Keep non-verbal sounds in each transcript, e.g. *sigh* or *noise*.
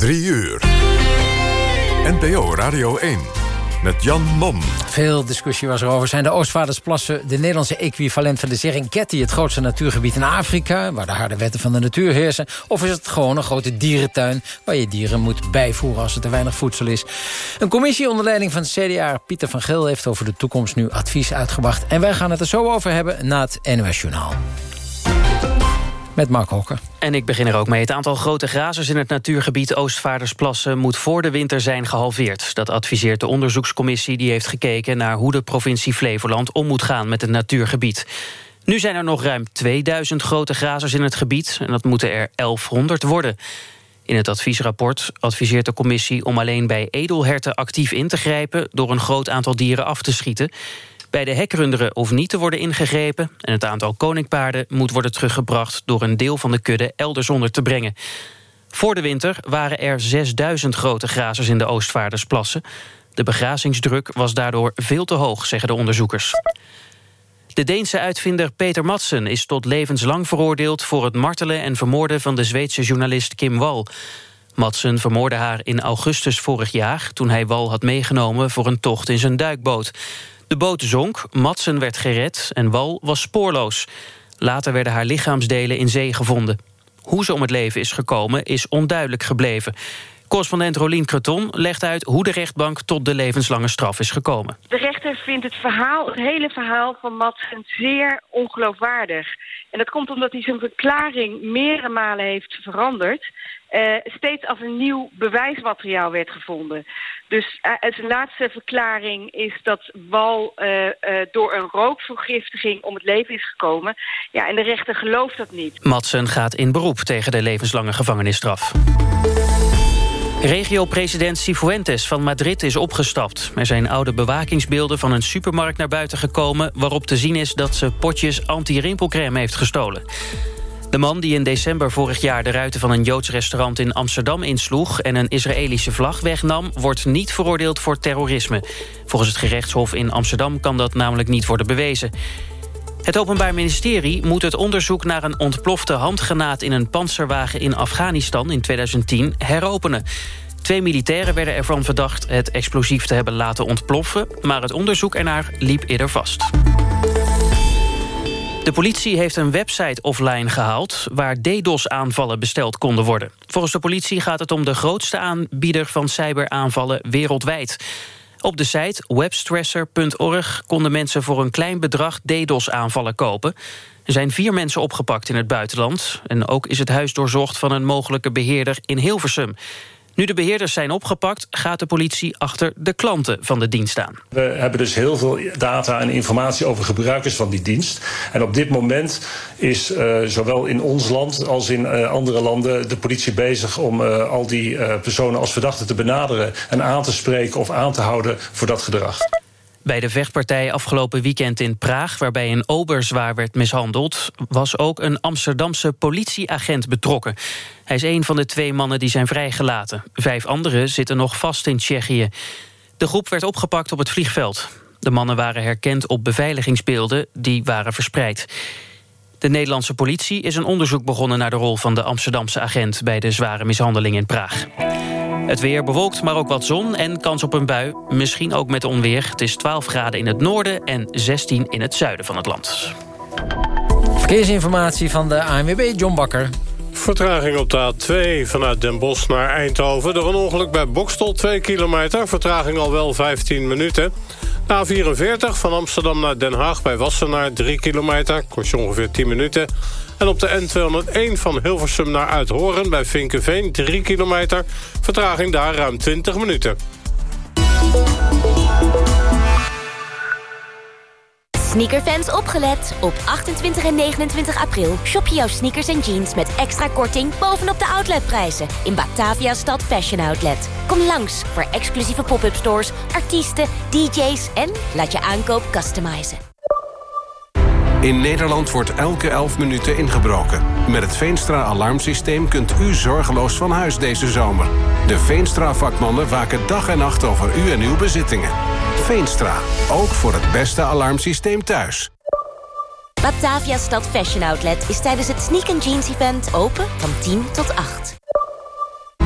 3 uur. NPO Radio 1 met Jan Mom. Veel discussie was er over. Zijn de Oostvaardersplassen de Nederlandse equivalent van de Serengeti... het grootste natuurgebied in Afrika, waar de harde wetten van de natuur heersen? Of is het gewoon een grote dierentuin... waar je dieren moet bijvoeren als er te weinig voedsel is? Een commissie onder leiding van CDA Pieter van Geel... heeft over de toekomst nu advies uitgebracht. En wij gaan het er zo over hebben na het NOS Journaal met Mark Hokker. En ik begin er ook mee. Het aantal grote grazers in het natuurgebied Oostvaardersplassen... moet voor de winter zijn gehalveerd. Dat adviseert de onderzoekscommissie die heeft gekeken... naar hoe de provincie Flevoland om moet gaan met het natuurgebied. Nu zijn er nog ruim 2000 grote grazers in het gebied... en dat moeten er 1100 worden. In het adviesrapport adviseert de commissie om alleen bij edelherten actief in te grijpen... door een groot aantal dieren af te schieten... Bij de hekrunderen hoeft niet te worden ingegrepen... en het aantal koninkpaarden moet worden teruggebracht... door een deel van de kudde elders onder te brengen. Voor de winter waren er 6000 grote grazers in de Oostvaardersplassen. De begrazingsdruk was daardoor veel te hoog, zeggen de onderzoekers. De Deense uitvinder Peter Madsen is tot levenslang veroordeeld... voor het martelen en vermoorden van de Zweedse journalist Kim Wall. Madsen vermoordde haar in augustus vorig jaar... toen hij Wal had meegenomen voor een tocht in zijn duikboot. De boot zonk, Madsen werd gered en Wal was spoorloos. Later werden haar lichaamsdelen in zee gevonden. Hoe ze om het leven is gekomen is onduidelijk gebleven. Correspondent Rolien Creton legt uit hoe de rechtbank tot de levenslange straf is gekomen. De rechter vindt het verhaal, het hele verhaal van Madsen zeer ongeloofwaardig. En dat komt omdat hij zijn verklaring meerdere malen heeft veranderd. Uh, steeds als een nieuw bewijsmateriaal werd gevonden. Dus zijn laatste verklaring is dat Wal uh, door een rookvergiftiging om het leven is gekomen. Ja, en de rechter gelooft dat niet. Madsen gaat in beroep tegen de levenslange gevangenisstraf. Regio-president Cifuentes van Madrid is opgestapt. Er zijn oude bewakingsbeelden van een supermarkt naar buiten gekomen... waarop te zien is dat ze potjes anti-rimpelcrème heeft gestolen. De man die in december vorig jaar de ruiten van een Joods restaurant in Amsterdam insloeg... en een Israëlische vlag wegnam, wordt niet veroordeeld voor terrorisme. Volgens het gerechtshof in Amsterdam kan dat namelijk niet worden bewezen. Het Openbaar Ministerie moet het onderzoek naar een ontplofte handgranaat... in een panzerwagen in Afghanistan in 2010 heropenen. Twee militairen werden ervan verdacht het explosief te hebben laten ontploffen... maar het onderzoek ernaar liep eerder vast. De politie heeft een website offline gehaald... waar DDoS-aanvallen besteld konden worden. Volgens de politie gaat het om de grootste aanbieder van cyberaanvallen wereldwijd. Op de site webstresser.org konden mensen voor een klein bedrag DDoS-aanvallen kopen. Er zijn vier mensen opgepakt in het buitenland. En ook is het huis doorzocht van een mogelijke beheerder in Hilversum. Nu de beheerders zijn opgepakt, gaat de politie achter de klanten van de dienst aan. We hebben dus heel veel data en informatie over gebruikers van die dienst. En op dit moment is uh, zowel in ons land als in uh, andere landen de politie bezig om uh, al die personen als verdachten te benaderen en aan te spreken of aan te houden voor dat gedrag. Bij de vechtpartij afgelopen weekend in Praag... waarbij een ober zwaar werd mishandeld... was ook een Amsterdamse politieagent betrokken. Hij is een van de twee mannen die zijn vrijgelaten. Vijf anderen zitten nog vast in Tsjechië. De groep werd opgepakt op het vliegveld. De mannen waren herkend op beveiligingsbeelden die waren verspreid. De Nederlandse politie is een onderzoek begonnen naar de rol van de Amsterdamse agent bij de zware mishandeling in Praag. Het weer bewolkt, maar ook wat zon en kans op een bui. Misschien ook met onweer. Het is 12 graden in het noorden en 16 in het zuiden van het land. Verkeersinformatie van de ANWB, John Bakker. Vertraging op de A2 vanuit Den Bosch naar Eindhoven. Door een ongeluk bij Bokstel, 2 kilometer. Vertraging al wel 15 minuten. Na 44 van Amsterdam naar Den Haag bij Wassenaar 3 kilometer. Kost je ongeveer 10 minuten. En op de N201 van Hilversum naar Uithoren bij Vinkenveen 3 kilometer. Vertraging daar ruim 20 minuten. Sneakerfans opgelet. Op 28 en 29 april shop je jouw sneakers en jeans met extra korting bovenop de outletprijzen in Batavia Stad Fashion Outlet. Kom langs voor exclusieve pop-up stores, artiesten, DJ's en laat je aankoop customizen. In Nederland wordt elke 11 minuten ingebroken. Met het Veenstra-alarmsysteem kunt u zorgeloos van huis deze zomer. De Veenstra-vakmannen waken dag en nacht over u en uw bezittingen. Veenstra, ook voor het beste alarmsysteem thuis. Batavia Stad Fashion Outlet is tijdens het Sneak Jeans Event open van 10 tot 8.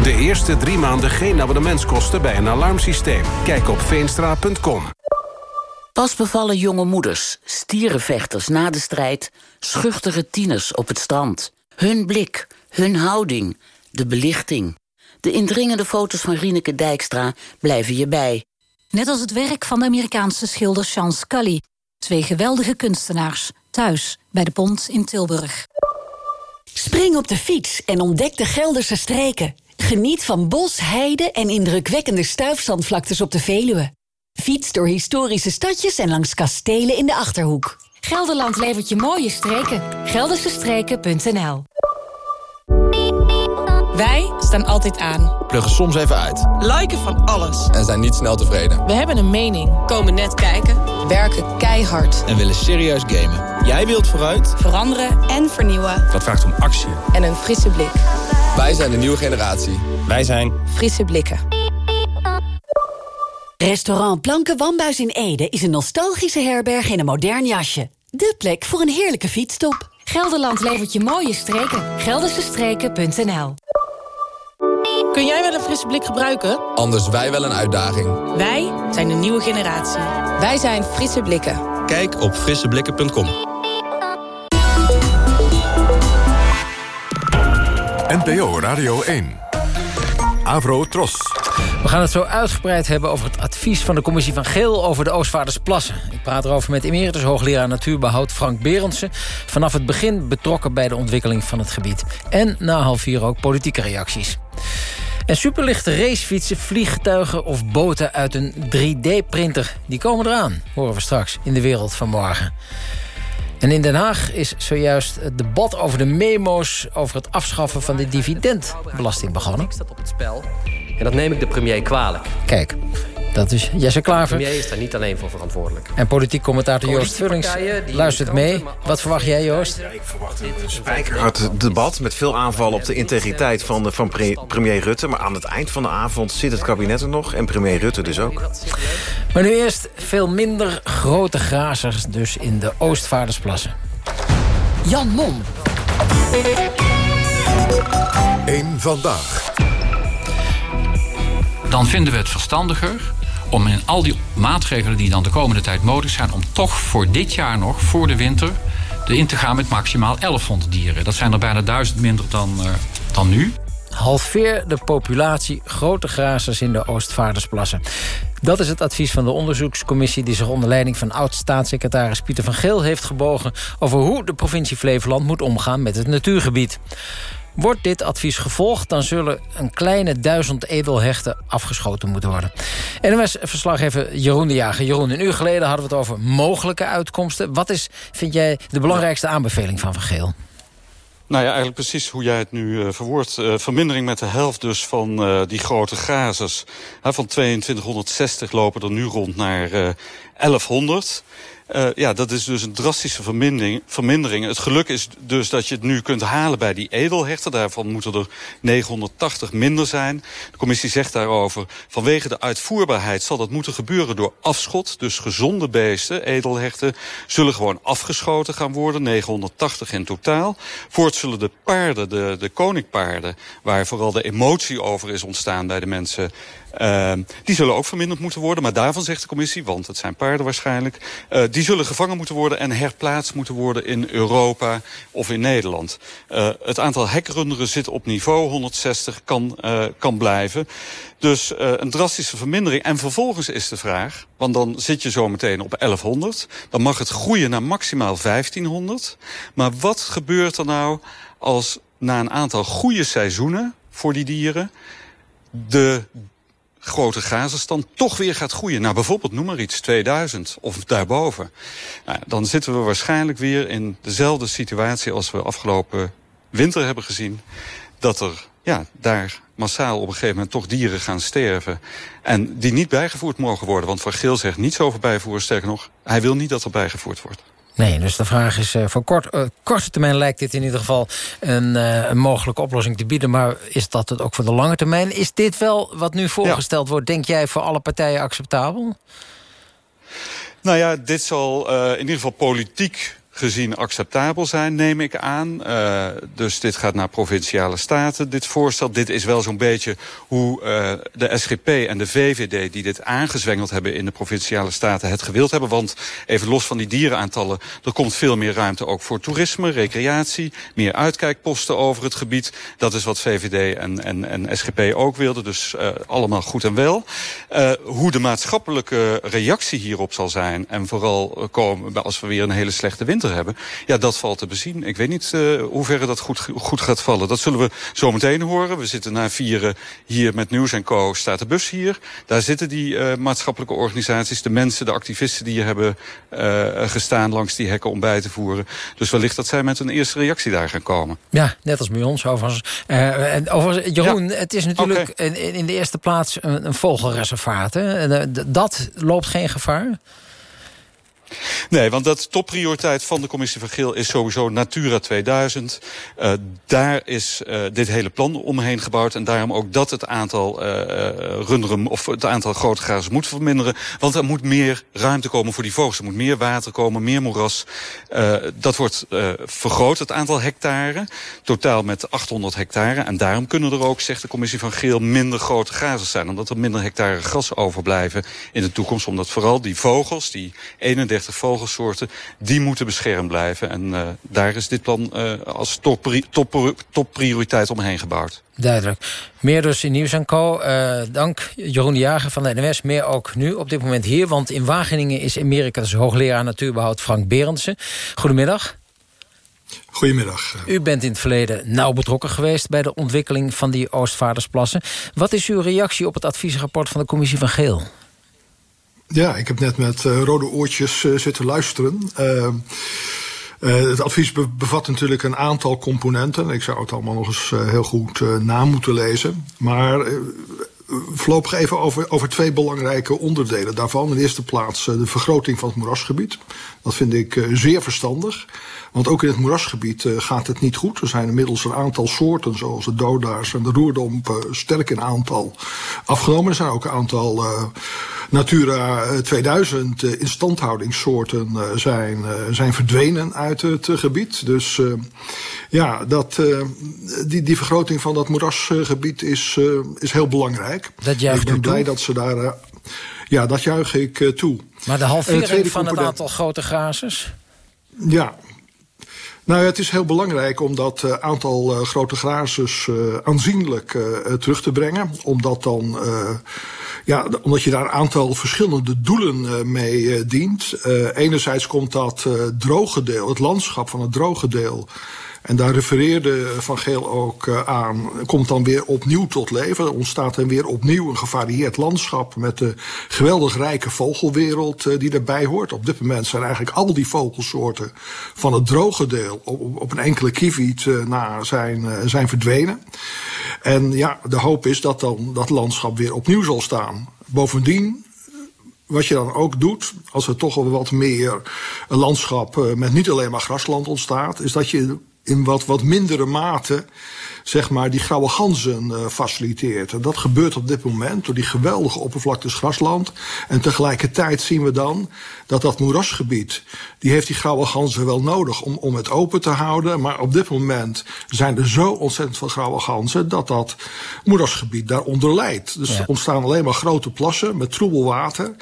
De eerste drie maanden geen abonnementskosten bij een alarmsysteem. Kijk op veenstra.com. Pas bevallen jonge moeders, stierenvechters na de strijd... schuchtere tieners op het strand. Hun blik, hun houding, de belichting. De indringende foto's van Rieneke Dijkstra blijven je bij. Net als het werk van de Amerikaanse schilder Sean Scully. Twee geweldige kunstenaars, thuis bij de Pont in Tilburg. Spring op de fiets en ontdek de Gelderse streken. Geniet van bos, heide en indrukwekkende stuifzandvlaktes op de Veluwe. Fiets door historische stadjes en langs kastelen in de Achterhoek. Gelderland levert je mooie streken. Geldersestreken.nl Wij staan altijd aan. Pluggen soms even uit. Liken van alles. En zijn niet snel tevreden. We hebben een mening. Komen net kijken. Werken keihard. En willen serieus gamen. Jij wilt vooruit. Veranderen en vernieuwen. Dat vraagt om actie. En een frisse blik. Wij zijn de nieuwe generatie. Wij zijn... Frisse blikken. Restaurant Blanke Wambuis in Ede is een nostalgische herberg in een modern jasje. De plek voor een heerlijke fietsstop. Gelderland levert je mooie streken. Geldersestreken.nl Kun jij wel een frisse blik gebruiken? Anders wij wel een uitdaging. Wij zijn de nieuwe generatie. Wij zijn Frisse Blikken. Kijk op frisseblikken.com. NPO Radio 1. Avro Tros. We gaan het zo uitgebreid hebben over het advies van de commissie van Geel... over de Oostvaardersplassen. Ik praat erover met emeritus hoogleraar natuurbehoud Frank Berendsen... vanaf het begin betrokken bij de ontwikkeling van het gebied. En na half vier ook politieke reacties. En superlichte racefietsen, vliegtuigen of boten uit een 3D-printer... die komen eraan, horen we straks, in de wereld van morgen. En in Den Haag is zojuist het debat over de memo's... over het afschaffen van de dividendbelasting begonnen. op het spel. En dat neem ik de premier kwalijk. Kijk, dat is Jesse Klaver. De premier is daar niet alleen voor verantwoordelijk. En politiek commentator Joost Vullings luistert mee. Wat verwacht jij, Joost? ik verwacht een spijkerhard debat... met veel aanvallen op de integriteit van, van premier Rutte. Maar aan het eind van de avond zit het kabinet er nog... en premier Rutte dus ook. Maar nu eerst veel minder grote grazers... dus in de Oostvaardersplassen. Jan Mom. Eén vandaag. Dan vinden we het verstandiger om in al die maatregelen die dan de komende tijd nodig zijn... om toch voor dit jaar nog, voor de winter, in te gaan met maximaal 1100 dieren. Dat zijn er bijna duizend minder dan, uh, dan nu. Halveer de populatie grote grazers in de Oostvaardersplassen. Dat is het advies van de onderzoekscommissie... die zich onder leiding van oud-staatssecretaris Pieter van Geel heeft gebogen... over hoe de provincie Flevoland moet omgaan met het natuurgebied. Wordt dit advies gevolgd, dan zullen een kleine duizend edelhechten afgeschoten moeten worden. NMS-verslaggever Jeroen de Jager. Jeroen, een uur geleden hadden we het over mogelijke uitkomsten. Wat is, vind jij, de belangrijkste aanbeveling van Van Geel? Nou ja, eigenlijk precies hoe jij het nu uh, verwoordt. Uh, vermindering met de helft dus van uh, die grote grazers. van 2260 lopen er nu rond naar 1100. Uh, ja, dat is dus een drastische vermindering, vermindering. Het geluk is dus dat je het nu kunt halen bij die edelhechten. Daarvan moeten er 980 minder zijn. De commissie zegt daarover... vanwege de uitvoerbaarheid zal dat moeten gebeuren door afschot. Dus gezonde beesten, edelhechten, zullen gewoon afgeschoten gaan worden. 980 in totaal. Voort zullen de paarden, de, de koninkpaarden... waar vooral de emotie over is ontstaan bij de mensen... Uh, die zullen ook verminderd moeten worden. Maar daarvan zegt de commissie, want het zijn paarden waarschijnlijk... Uh, die zullen gevangen moeten worden en herplaatst moeten worden in Europa of in Nederland. Uh, het aantal hekrunderen zit op niveau 160, kan, uh, kan blijven. Dus een drastische vermindering. En vervolgens is de vraag, want dan zit je zo meteen op 1100. Dan mag het groeien naar maximaal 1500. Maar wat gebeurt er nou als na een aantal goede seizoenen voor die dieren... de grote gazenstand toch weer gaat groeien. Nou, bijvoorbeeld, noem maar iets, 2000 of daarboven. Nou, dan zitten we waarschijnlijk weer in dezelfde situatie als we afgelopen winter hebben gezien. Dat er ja, daar massaal op een gegeven moment toch dieren gaan sterven. En die niet bijgevoerd mogen worden. Want Van Geel zegt niets over bijvoeren. Sterker nog, hij wil niet dat er bijgevoerd wordt. Nee, dus de vraag is, uh, voor kort, uh, korte termijn lijkt dit in ieder geval een, uh, een, mogelijke oplossing te bieden. Maar is dat het ook voor de lange termijn? Is dit wel wat nu voorgesteld ja. wordt, denk jij, voor alle partijen acceptabel? Nou ja, dit zal in ieder geval politiek gezien acceptabel zijn, neem ik aan. Uh, dus dit gaat naar provinciale staten, dit voorstel. Dit is wel zo'n beetje hoe uh, de SGP en de VVD... die dit aangezwengeld hebben in de provinciale staten het gewild hebben. Want even los van die dierenaantallen... er komt veel meer ruimte ook voor toerisme, recreatie... meer uitkijkposten over het gebied. Dat is wat VVD en, en, en SGP ook wilden. Dus uh, allemaal goed en wel. hoe de maatschappelijke reactie hierop zal zijn... en vooral komen als we weer een hele slechte winter hebben. Ja, dat valt te bezien. Ik weet niet uh, hoe ver dat goed, goed gaat vallen. Dat zullen we zo meteen horen. We zitten na vieren hier met Nieuws en Co. staat de bus hier. Daar zitten die uh, maatschappelijke organisaties, de mensen, de activisten die hier hebben uh, gestaan langs die hekken om bij te voeren. Dus wellicht dat zij met een eerste reactie daar gaan komen. Ja, net als bij ons overigens. en overigens Jeroen, ja. het is natuurlijk okay. in, in, de eerste plaats een, een vogelreservaat. Hè? Dat loopt geen gevaar? Nee, want dat topprioriteit van de commissie van Geel is sowieso Natura 2000. Uh, daar is uh, dit hele plan omheen gebouwd. En daarom ook dat het aantal uh, runderen, of het aantal grote grazers moet verminderen. Want er moet meer ruimte komen voor die vogels. Er moet meer water komen, meer moeras. dat wordt vergroot, het aantal hectare. Totaal met 800 hectare. En daarom kunnen er ook, zegt de commissie van Geel, minder grote grazers zijn. Omdat er minder hectare gras overblijven in de toekomst. Omdat vooral die vogels, die 31 vogelsoorten, die moeten beschermd blijven. En uh, daar is dit plan uh, als topprioriteit top, top omheen gebouwd. Duidelijk. Meer dus in Nieuws en Co. Uh, dank Jeroen de Jager van de NWS. Meer ook nu op dit moment hier. Want in Wageningen is Amerika's hoogleraar natuurbehoud Frank Berendsen. Goedemiddag. Goedemiddag. U bent in het verleden nauw betrokken geweest... bij de ontwikkeling van die Oostvaardersplassen. Wat is uw reactie op het adviesrapport van de commissie van Geel? Ja, ik heb net met uh, rode oortjes uh, zitten luisteren. Uh, het advies be bevat natuurlijk een aantal componenten. Ik zou het allemaal nog eens heel goed na moeten lezen. Maar voorlopig even over, over twee belangrijke onderdelen daarvan. In de eerste plaats de vergroting van het moerasgebied. Dat vind ik zeer verstandig. Want ook in het moerasgebied uh, gaat het niet goed. Er zijn inmiddels een aantal soorten, zoals de dodaars en de roerdomp, uh, sterk in aantal afgenomen. Er zijn ook een aantal uh, Natura 2000 instandhoudingssoorten zijn, zijn verdwenen uit het gebied. Dus ja, dat, die, die vergroting van dat moerasgebied is, is heel belangrijk. Dat juicht ik ben blij toe. dat ze daar... ja, dat juich ik toe. Maar de halvering van het aantal grote grazers? Ja, nou ja, het is heel belangrijk om dat uh, aantal uh, grote grazers uh, aanzienlijk terug te brengen. Omdat dan, ja, omdat je daar een aantal verschillende doelen mee dient. enerzijds komt dat droge deel, het landschap van het droge deel en daar refereerde Van Geel ook uh, aan, komt dan weer opnieuw tot leven. Er ontstaat dan weer opnieuw een gevarieerd landschap met de geweldig rijke vogelwereld uh, die daarbij hoort. Op dit moment zijn eigenlijk al die vogelsoorten van het droge deel op, een enkele kieviet uh, na zijn, zijn verdwenen. En ja, de hoop is dat dan dat landschap weer opnieuw zal staan. Bovendien wat je dan ook doet, als er toch wat meer een landschap met niet alleen maar grasland ontstaat, is dat je in wat, wat mindere mate zeg maar, die grauwe ganzen uh, faciliteert. En dat gebeurt op dit moment door die geweldige oppervlaktes grasland. En tegelijkertijd zien we dan dat dat moerasgebied, die heeft die grauwe ganzen wel nodig om, om het open te houden. Maar op dit moment zijn er zo ontzettend veel grauwe ganzen dat dat moerasgebied daaronder leidt. Dus ja. er ontstaan alleen maar grote plassen met troebel water.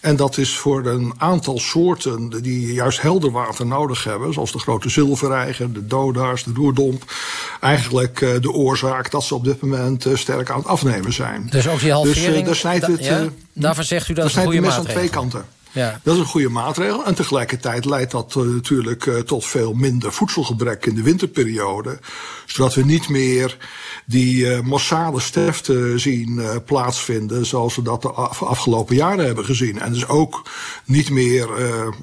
En dat is voor een aantal soorten die juist helder water nodig hebben, zoals de grote zilverreiger, de dodaars, de roerdomp, eigenlijk de oorzaak dat ze op dit moment uh, sterk aan het afnemen zijn. Dus ook die halvering, dus, uh, daar snijdt het, ja, daarvan zegt u dat is een goede maatregel. aan twee kanten. Ja. Dat is een goede maatregel. En tegelijkertijd leidt dat uh, natuurlijk uh, tot veel minder voedselgebrek in de winterperiode. Zodat we niet meer die uh, massale sterfte zien plaatsvinden zoals we dat de af afgelopen jaren hebben gezien. En dus ook niet meer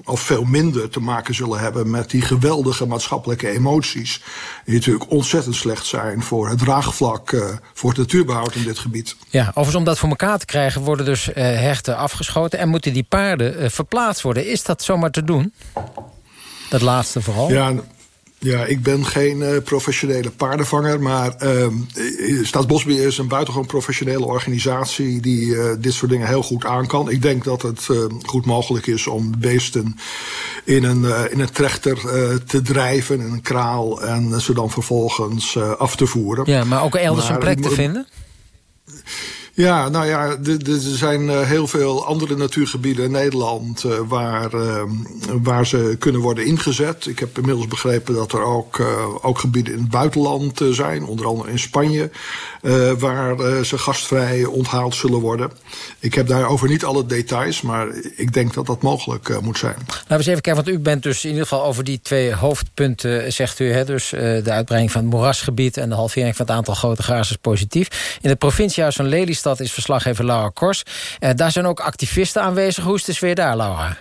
of veel minder te maken zullen hebben met die geweldige maatschappelijke emoties. Die natuurlijk ontzettend slecht zijn voor het draagvlak voor het natuurbehoud in dit gebied. Ja, overigens om dat voor elkaar te krijgen worden dus herten afgeschoten en moeten die paarden verplaatst worden. Is dat zomaar te doen? Dat laatste vooral? Ja, Ja, ik ben geen uh, professionele paardenvanger, maar uh, Staatsbosbeheer is een buitengewoon professionele organisatie die uh, dit soort dingen heel goed aan kan. Ik denk dat het goed mogelijk is om beesten in een, in een trechter te drijven, in een kraal, en ze dan vervolgens af te voeren. Ja, maar ook elders maar, een plek te vinden? Ja, nou ja, er zijn eh, heel veel andere natuurgebieden in Nederland uh, waar, uh, waar ze kunnen worden ingezet. Ik heb inmiddels begrepen dat er ook, ook gebieden in het buitenland zijn, onder andere in Spanje, waar ze gastvrij onthaald zullen worden. Ik heb daarover niet alle details, maar ik denk dat dat mogelijk moet zijn. Laten we eens even kijken, want u bent dus in ieder geval over die twee hoofdpunten, zegt u, hè, dus de uitbreiding van het moerasgebied en de halvering van het aantal grote grazers positief. In het provinciehuis van Lelystad dat is verslaggever Laura Kors. Uh, daar zijn ook activisten aanwezig. Hoe is de sfeer daar, Laura?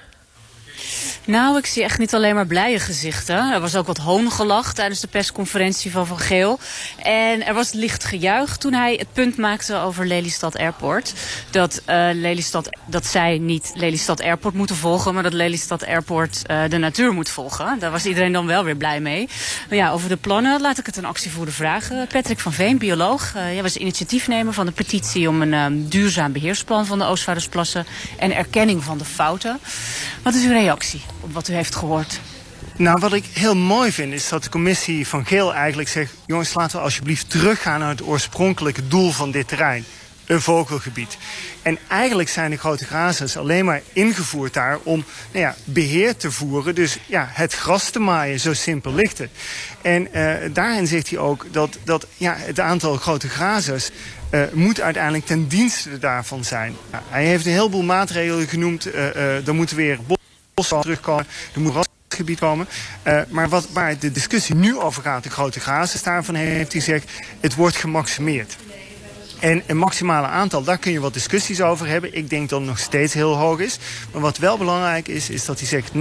Nou, ik zie echt niet alleen maar blije gezichten. Er was ook wat hoongelach tijdens de persconferentie van Van Geel. En er was licht gejuich toen hij het punt maakte over Lelystad Airport. Dat, uh, Lelystad, dat zij niet Lelystad Airport moeten volgen... maar dat Lelystad Airport uh, de natuur moet volgen. Daar was iedereen dan wel weer blij mee. Maar ja, over de plannen laat ik het een actievoerder vragen. Patrick van Veen, bioloog. Uh, jij was initiatiefnemer van de petitie... om een duurzaam beheersplan van de Oostvaardersplassen... en erkenning van de fouten. Wat is uw reactie? Op wat u heeft gehoord? Nou, wat ik heel mooi vind is dat de commissie van Geel eigenlijk zegt... jongens, laten we alsjeblieft teruggaan naar het oorspronkelijke doel van dit terrein. Een vogelgebied. En eigenlijk zijn de grote grazers alleen maar ingevoerd daar om nou ja, beheer te voeren. Dus ja, het gras te maaien, zo simpel ligt het. En uh, daarin zegt hij ook dat, dat ja, het aantal grote grazers uh, moet uiteindelijk ten dienste daarvan zijn. Nou, hij heeft een heleboel maatregelen genoemd. Uh, er moeten weer bos terugkomen. Er moet gebied komen. Uh, maar wat, waar de discussie nu over gaat, de grote grazers, daarvan heeft hij gezegd... het wordt gemaximeerd. En een maximale aantal, daar kun je wat discussies over hebben. Ik denk dat het nog steeds heel hoog is. Maar wat wel belangrijk is, is dat hij zegt... 90%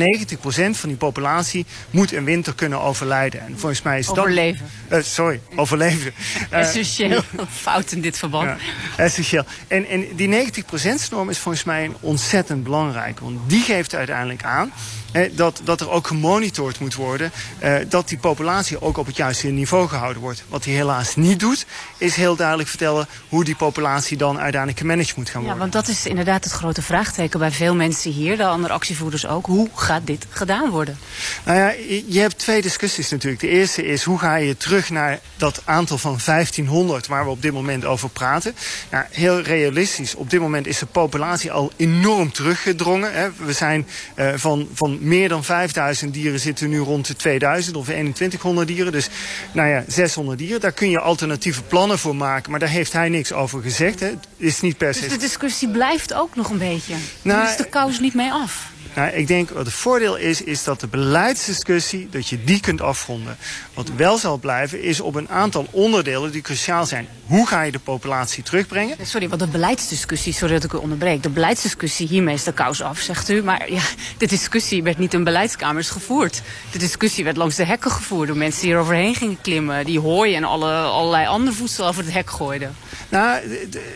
van die populatie moet een winter kunnen overlijden. En volgens mij is overleven. dat... Uh, sorry, overleven. Uh, *laughs* Essentieel. Fout in dit verband. Ja, essentieel. En, en die 90%-norm is volgens mij een ontzettend belangrijk. Want die geeft uiteindelijk aan dat, dat er ook gemonitord moet worden. Eh, dat die populatie ook op het juiste niveau gehouden wordt. Wat hij helaas niet doet, is heel duidelijk vertellen hoe die populatie dan uiteindelijk gemanaged moet gaan worden. Ja, want dat is inderdaad het grote vraagteken bij veel mensen hier, de andere actievoerders ook. Hoe gaat dit gedaan worden? Nou ja, je hebt twee discussies natuurlijk. De eerste is hoe ga je terug naar dat aantal van 1500 waar we op dit moment over praten. Nou, heel realistisch, op dit moment is de populatie al enorm teruggedrongen. Hè. We zijn uh, van, van meer dan 5000 dieren zitten nu rond de 2000 of 2100 dieren. Dus nou ja, 600 dieren. Daar kun je alternatieve plannen voor maken. Maar daar heeft hij niks over gezegd. Hè. Het is niet per se... Dus de discussie blijft ook nog een beetje. Nou, is de kous niet mee af. Nou, ik denk wat het voordeel is, is dat de beleidsdiscussie, dat je die kunt afronden. Wat wel zal blijven, is op een aantal onderdelen die cruciaal zijn. Hoe ga je de populatie terugbrengen? Sorry, wat de beleidsdiscussie, sorry dat ik u onderbreek. De beleidsdiscussie, hiermee is de kous af, zegt u. Maar ja, de discussie werd niet in beleidskamers gevoerd. De discussie werd langs de hekken gevoerd door mensen die er overheen gingen klimmen. Die hooi en alle, allerlei ander voedsel over het hek gooiden. Nou,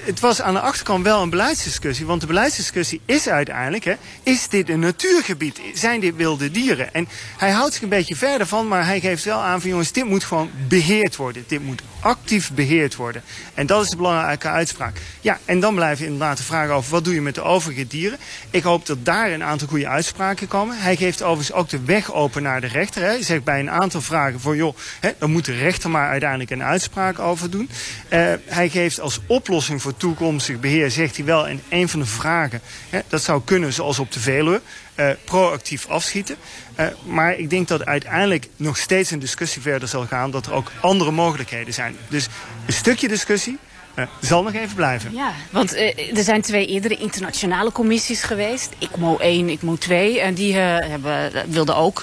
het was aan de achterkant wel een beleidsdiscussie. Want de beleidsdiscussie is uiteindelijk, hè, is dit een natuurgebied? Zijn dit wilde dieren? En hij houdt zich een beetje verder van, maar hij geeft wel aan van dit moet gewoon beheerd worden. Dit moet actief beheerd worden. En dat is de belangrijke uitspraak. Ja, en dan blijf je inderdaad de vraag over wat doe je met de overige dieren. Ik hoop dat daar een aantal goede uitspraken komen. Hij geeft overigens ook de weg open naar de rechter. Hij zegt bij een aantal vragen voor joh, hè, dan moet de rechter maar uiteindelijk een uitspraak over doen. Uh, hij geeft als oplossing voor toekomstig beheer, zegt hij wel in een van de vragen, hè, dat zou kunnen zoals op de Veluwe. Uh, proactief afschieten. Uh, maar ik denk dat uiteindelijk nog steeds een discussie verder zal gaan... dat er ook andere mogelijkheden zijn. Dus een stukje discussie, uh, zal nog even blijven. Ja, want er zijn twee eerdere internationale commissies geweest. ICMO 1, ICMO 2. En die hebben, wilden ook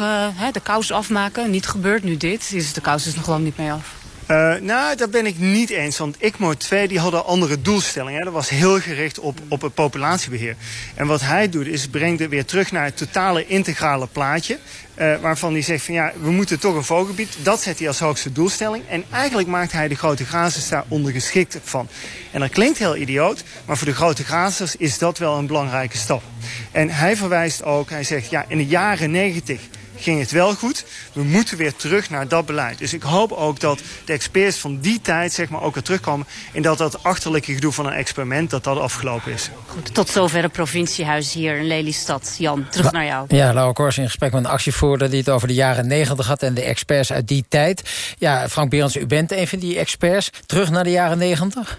de kous afmaken. Niet gebeurd, nu dit. Dus de kous is nog lang niet mee af. Uh, nou, daar ben ik niet eens. Want ICMO 2 die hadden andere doelstellingen. Dat was heel gericht op, op het populatiebeheer. En wat hij doet is brengt het weer terug naar het totale integrale plaatje. Uh, waarvan hij zegt van ja, we moeten toch een vogelgebied. Dat zet hij als hoogste doelstelling. En eigenlijk maakt hij de grote grazers daar ondergeschikt van. En dat klinkt heel idioot, maar voor de grote grazers is dat wel een belangrijke stap. En hij verwijst ook, hij zegt ja, in de jaren 90 ging het wel goed. We moeten weer terug naar dat beleid. Dus ik hoop ook dat de experts van die tijd zeg maar, ook weer terugkomen... en dat dat achterlijke gedoe van een experiment, dat dat afgelopen is. Goed, tot zover het provinciehuis hier in Lelystad. Jan, terug naar jou. Ja, Laura Kors in gesprek met een actievoerder... die het over de jaren negentig had en de experts uit die tijd. Ja, Frank Berends, u bent een van die experts. Terug naar de jaren negentig?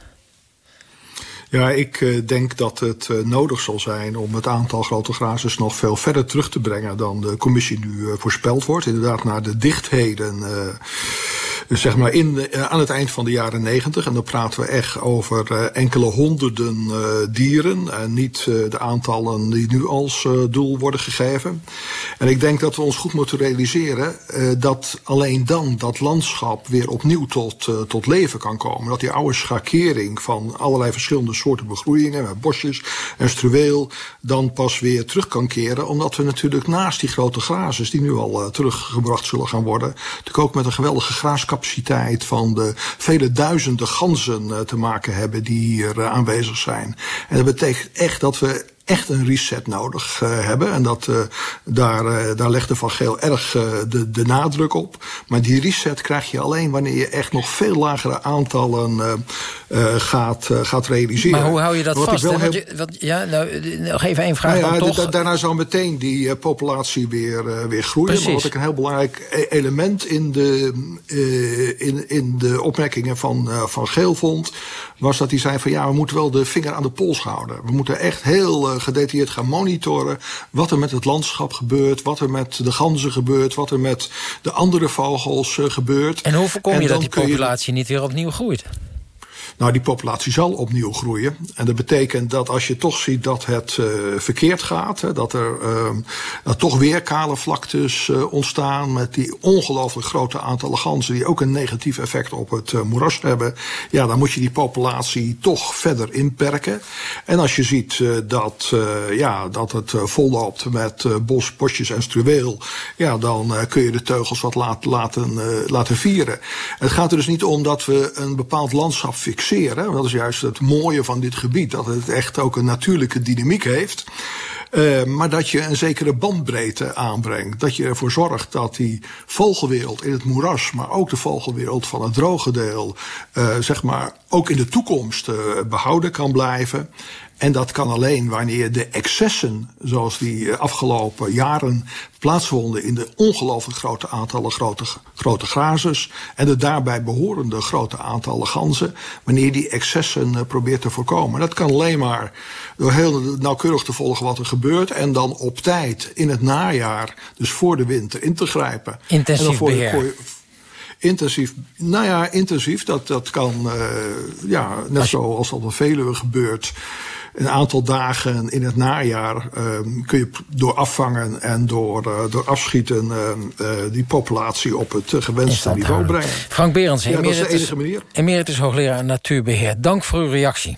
Ja, ik uh, denk dat het uh, nodig zal zijn om het aantal grote grazers nog veel verder terug te brengen dan de commissie nu uh, voorspeld wordt. Inderdaad naar de dichtheden zeg maar in, uh, aan het eind van de jaren negentig. En dan praten we echt over uh, enkele honderden uh, dieren. En niet de aantallen die nu als doel worden gegeven. En ik denk dat we ons goed moeten realiseren dat alleen dan dat landschap weer opnieuw tot, tot leven kan komen. Dat die oude schakering van allerlei verschillende soorten begroeiingen, met bosjes en struweel, dan pas weer terug kan keren. Omdat we natuurlijk naast die grote grazers, die nu al teruggebracht zullen gaan worden, natuurlijk ook met een geweldige graaskap capaciteit van de vele duizenden ganzen uh, te maken hebben die hier uh, aanwezig zijn. En dat betekent echt dat we echt een reset nodig uh, hebben. En dat, uh, daar, uh, daar legde Van Geel erg de, de nadruk op. Maar die reset krijg je alleen wanneer je echt nog veel lagere aantallen gaat, gaat realiseren. Maar hoe hou je dat wat vast? Je, wat, ja, nou, nog even één vraag. Nou ja, toch... Daarna zou meteen die populatie weer, weer groeien. Precies. Maar wat ik een heel belangrijk e-, element in de, in, in de opmerkingen van Van Geel vond... was dat hij zei van ja, we moeten wel de vinger aan de pols houden. We moeten echt heel gedetailleerd gaan monitoren wat er met het landschap gebeurt, wat er met de ganzen gebeurt, wat er met de andere vogels uh, gebeurt. En hoe voorkom je dat die populatie je... niet weer opnieuw groeit? Nou, die populatie zal opnieuw groeien. En dat betekent dat als je toch ziet dat het uh, verkeerd gaat... Hè, dat er dat toch weer kale vlaktes uh, ontstaan... met die ongelooflijk grote aantallen ganzen... die ook een negatief effect op het moeras hebben... ja, dan moet je die populatie toch verder inperken. En als je ziet dat, ja, dat het volloopt met bos, bosjes en struweel... ja, dan kun je de teugels wat laten, laten vieren. Het gaat er dus niet om dat we een bepaald landschap fixeren Dat is juist het mooie van dit gebied, dat het echt ook een natuurlijke dynamiek heeft. Uh, maar dat je een zekere bandbreedte aanbrengt. Dat je ervoor zorgt dat die vogelwereld in het moeras, maar ook de vogelwereld van het droge deel, uh, zeg maar, ook in de toekomst uh, behouden kan blijven. En dat kan alleen wanneer de excessen, zoals die afgelopen jaren plaatsvonden in de ongelooflijk grote aantallen grote, grote grazers en de daarbij behorende grote aantallen ganzen, wanneer die excessen uh, probeert te voorkomen. Dat kan alleen maar door heel nauwkeurig te volgen wat er gebeurt en dan op tijd in het najaar, dus voor de winter, in te grijpen. Intensief beheer. Intensief, nou ja, intensief, dat, dat kan, uh, ja, net zoals dat in Veluwe gebeurt een aantal dagen in het najaar uh, kun je door afvangen en door, uh, door afschieten uh, die populatie op het gewenste niveau brengen. Frank Berends, ja, dat is de enige manier. Emeritus hoogleraar natuurbeheer. Dank voor uw reactie.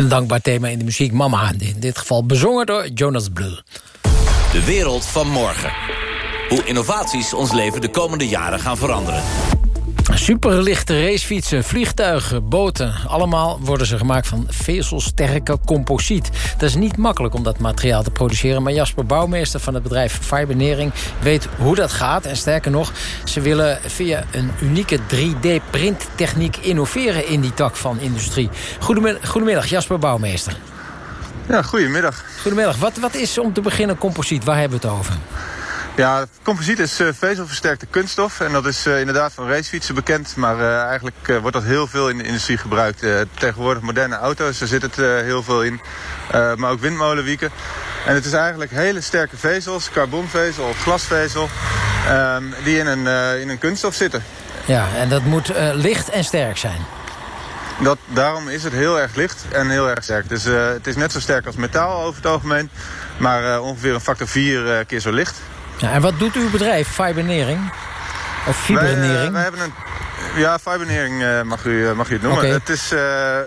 Een dankbaar thema in de muziek Mama. In dit geval bezongen door Jonas Blue. De wereld van morgen. Hoe innovaties ons leven de komende jaren gaan veranderen. Superlichte racefietsen, vliegtuigen, boten. Allemaal worden ze gemaakt van vezelsterke composiet. Dat is niet makkelijk om dat materiaal te produceren... maar Jasper Bouwmeester van het bedrijf Fibernering weet hoe dat gaat. En sterker nog, ze willen via een unieke 3D-printtechniek... innoveren in die tak van industrie. Goedemiddag, goedemiddag Jasper Bouwmeester. Ja, goedemiddag. Goedemiddag. Wat, wat is om te beginnen composiet? Waar hebben we het over? Ja, composiet is eh, vezelversterkte kunststof. En dat is eh, inderdaad van racefietsen bekend. Maar eh, eigenlijk wordt dat heel veel in de industrie gebruikt. Tegenwoordig moderne auto's, daar zit het heel veel in. Maar ook windmolenwieken. En het is eigenlijk hele sterke vezels, carbonvezel of glasvezel... ehm, die in een, in een kunststof zitten. Ja, en dat moet licht en sterk zijn. Dat, daarom is het heel erg licht en heel erg sterk. Dus het is net zo sterk als metaal over het algemeen. Maar ongeveer een factor 4 keer zo licht. Ja, en wat doet uw bedrijf, Fibernering? Of Wij, Fibernering? eh, wij hebben een, ja, fibernering eh, mag, u, eh, mag u het noemen. Het is, eh,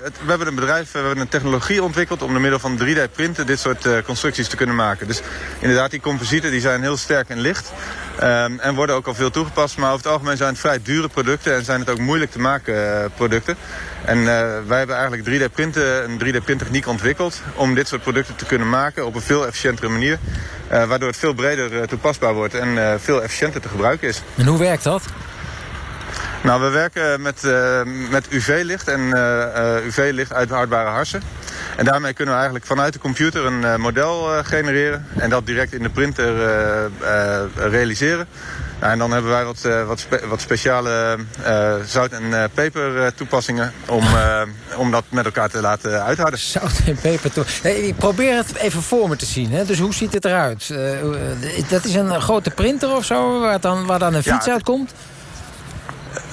het, we hebben een bedrijf, we hebben een technologie ontwikkeld... om door middel van 3D-printen dit soort constructies te kunnen maken. Dus inderdaad, die composieten die zijn heel sterk en licht. ehm, en worden ook al veel toegepast. Maar over het algemeen zijn het vrij dure producten... en zijn het ook moeilijk te maken producten. En wij hebben eigenlijk 3D-printen, een 3D-printtechniek ontwikkeld... om dit soort producten te kunnen maken op een veel efficiëntere manier. waardoor het veel breder toepasbaar wordt en veel efficiënter te gebruiken is. En hoe werkt dat? Nou, we werken met, eh, met UV-licht en eh, eh, UV-licht uithoudbare harsen. En daarmee kunnen we eigenlijk vanuit de computer een model genereren en dat direct in de printer realiseren. Nou, en dan hebben wij wat, wat, spe- wat speciale zout- en peper toepassingen om, om dat met elkaar te laten uithouden. Zout en peper. Nee, ik probeer het even voor me te zien. Hè? Dus hoe ziet het eruit? Dat is een grote printer of zo, waar dan, waar dan een Ja, fiets het- uitkomt?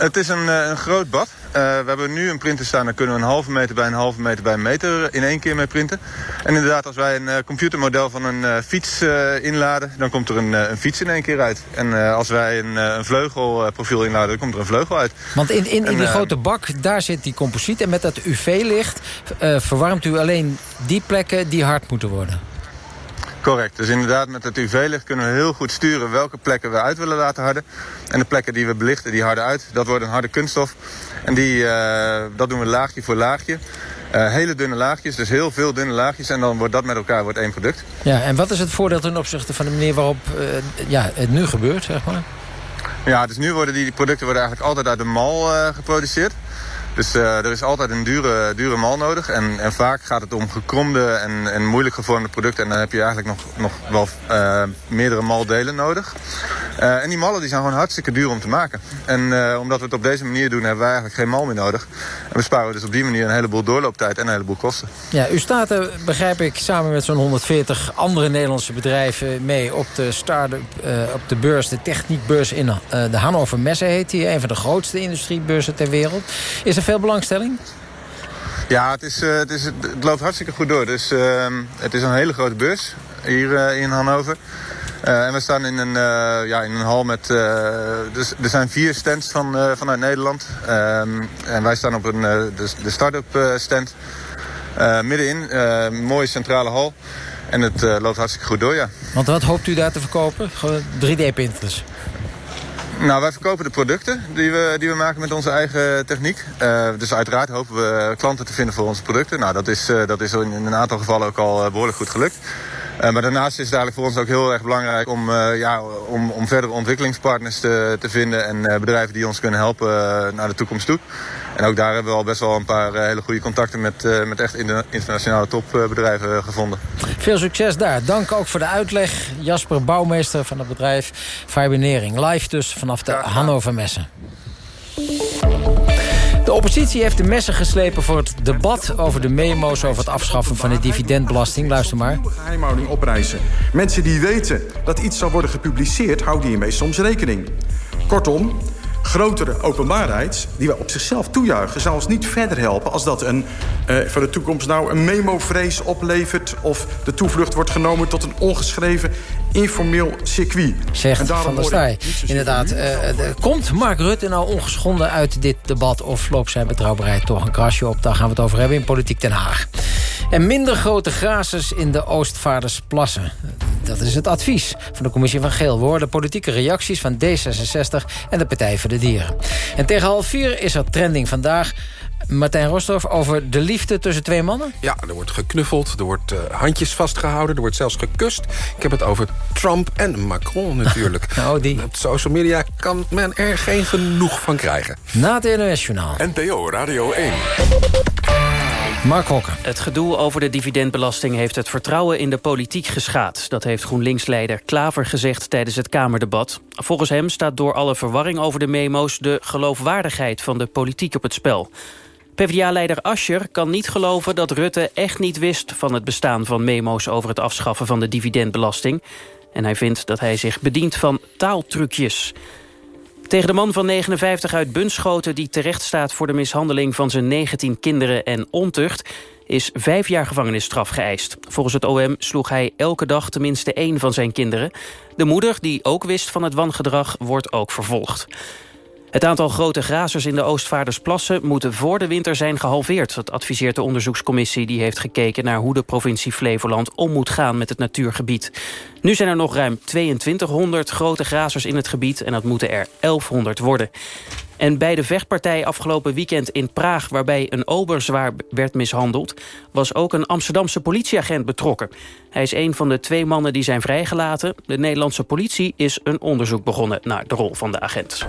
Het is een, eh, een groot bad. Eh, we hebben nu een printer staan, daar kunnen we een halve meter bij een halve meter bij een meter in één keer mee printen. En inderdaad, als wij een eh, computermodel van een fiets inladen, dan komt er een, een fiets in één keer uit. En als wij een, een vleugelprofiel inladen, dan komt er een vleugel uit. Want in, in, in die grote bak, daar zit die composiet. En met dat UV-licht verwarmt u alleen die plekken die hard moeten worden. Correct. Dus inderdaad, met het UV-licht kunnen we heel goed sturen welke plekken we uit willen laten harden. En de plekken die we belichten, die harden uit. Dat wordt een harde kunststof. En die, eh, dat doen we laagje voor laagje. Eh, hele dunne laagjes, dus heel veel dunne laagjes. En dan wordt dat met elkaar wordt één product. Ja, en wat is het voordeel ten opzichte van de manier waarop eh, ja, het nu gebeurt, zeg maar? Ja, dus nu worden die, die producten worden eigenlijk altijd uit de mal geproduceerd. Dus eh, er is altijd een dure, dure mal nodig. En, en vaak gaat het om gekromde en, en moeilijk gevormde producten. En dan heb je eigenlijk nog, nog wel eh, meerdere maldelen nodig. Eh, en die mallen die zijn gewoon hartstikke duur om te maken. En omdat we het op deze manier doen, hebben wij eigenlijk geen mal meer nodig. En besparen we dus op die manier een heleboel doorlooptijd en een heleboel kosten. Ja, u staat er, begrijp ik, samen met zo'n 140 andere Nederlandse bedrijven mee op de start-up, eh, op de beurs, de techniekbeurs in de Hannover Messe heet die, een van de grootste industriebeurzen ter wereld. Is er veel belangstelling? Ja, het, is, uh, het, is, het loopt hartstikke goed door. Dus uh, het is een hele grote bus hier uh, in Hannover. en we staan in een, ja, in een hal met... dus er zijn vier stands van, vanuit Nederland. Ehm, en wij staan op een, de, de start-up stand. middenin, een mooie centrale hal. En het loopt hartstikke goed door, ja. Want wat hoopt u daar te verkopen? 3D-printers? Nou, wij verkopen de producten die we, die we maken met onze eigen techniek. Uh, dus uiteraard hopen we klanten te vinden voor onze producten. Nou, dat is, uh, dat is in een aantal gevallen ook al uh, behoorlijk goed gelukt. maar daarnaast is het eigenlijk voor ons ook heel erg belangrijk om, ja, om, om verdere ontwikkelingspartners te, te vinden en bedrijven die ons kunnen helpen naar de toekomst toe. En ook daar hebben we al best wel een paar hele goede contacten met, met echt internationale topbedrijven gevonden. Veel succes daar. Dank ook voor de uitleg. Jasper Bouwmeester van het bedrijf Fibernering. Live dus vanaf de Hannover Messen. De oppositie heeft de messen geslepen voor het debat over de memo's over het afschaffen van de dividendbelasting. Luister maar. Geheimhouding oprijzen. Mensen die weten dat iets zal worden gepubliceerd, houden hiermee soms rekening. Kortom, grotere openbaarheid, die wij op zichzelf toejuichen... zal ons niet verder helpen als dat een, uh, voor de toekomst nou een memo-vrees oplevert... of de toevlucht wordt genomen tot een ongeschreven informeel circuit. Zegt Van der Staaij. Inderdaad, uh, komt Mark Rutte nou ongeschonden uit dit debat... of loopt zijn betrouwbaarheid toch een krasje op? Daar gaan we het over hebben in Politiek Den Haag. En minder grote grazers in de Oostvaardersplassen. Dat is het advies van de commissie van Geel. We horen politieke reacties van D66 en de Partij voor de Dieren. En tegen half vier is er trending vandaag... Martijn Rostorff over de liefde tussen twee mannen? Ja, er wordt geknuffeld, er wordt uh, handjes vastgehouden... er wordt zelfs gekust. Ik heb het over Trump en Macron natuurlijk. *laughs* oh, die. Op social media kan men er geen genoeg van krijgen. Na het NOS Journaal. NPO Radio 1. Mark Hokker. Het gedoe over de dividendbelasting heeft het vertrouwen in de politiek geschaad. Dat heeft GroenLinks-leider Klaver gezegd tijdens het Kamerdebat. Volgens hem staat door alle verwarring over de memo's... de geloofwaardigheid van de politiek op het spel. PvdA-leider Ascher kan niet geloven dat Rutte echt niet wist... van het bestaan van memo's over het afschaffen van de dividendbelasting. En hij vindt dat hij zich bedient van taaltrucjes... Tegen de man van 59 uit Bunschoten... die terecht staat voor de mishandeling van zijn 19 kinderen en ontucht... is vijf jaar gevangenisstraf geëist. Volgens het OM sloeg hij elke dag tenminste één van zijn kinderen. De moeder, die ook wist van het wangedrag, wordt ook vervolgd. Het aantal grote grazers in de Oostvaardersplassen moet voor de winter zijn gehalveerd. Dat adviseert de onderzoekscommissie die heeft gekeken naar hoe de provincie Flevoland om moet gaan met het natuurgebied. Nu zijn er nog ruim 2200 grote grazers in het gebied en dat moeten er 1100 worden. En bij de vechtpartij afgelopen weekend in Praag... waarbij een ober zwaar werd mishandeld... was ook een Amsterdamse politieagent betrokken. Hij is een van de twee mannen die zijn vrijgelaten. De Nederlandse politie is een onderzoek begonnen... naar de rol van de agent.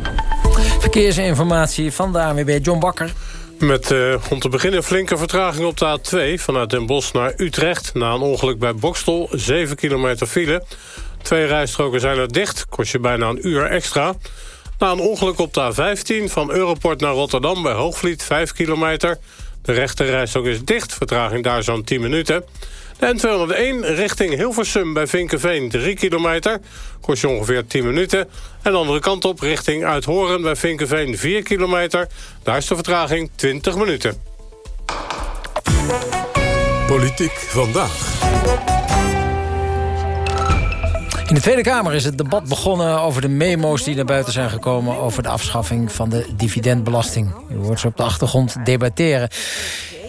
Verkeersinformatie van de ANWB John Bakker. Met uh, om te beginnen flinke vertraging op de A2... vanuit Den Bosch naar Utrecht... na een ongeluk bij Bokstel, 7 kilometer file. Twee rijstroken zijn er dicht, kost je bijna een uur extra... Na een ongeluk op de A15 van Europort naar Rotterdam bij Hoogvliet, 5 kilometer. De rechterrijstok is dicht, vertraging daar zo'n 10 minuten. De N201 richting Hilversum bij Vinkenveen, 3 kilometer. Kost je ongeveer 10 minuten. En de andere kant op richting Uithoren bij Vinkenveen, 4 kilometer. Daar is de vertraging 20 minuten. Politiek vandaag. In de Tweede Kamer is het debat begonnen over de memo's die naar buiten zijn gekomen... over de afschaffing van de dividendbelasting. U hoort ze op de achtergrond debatteren.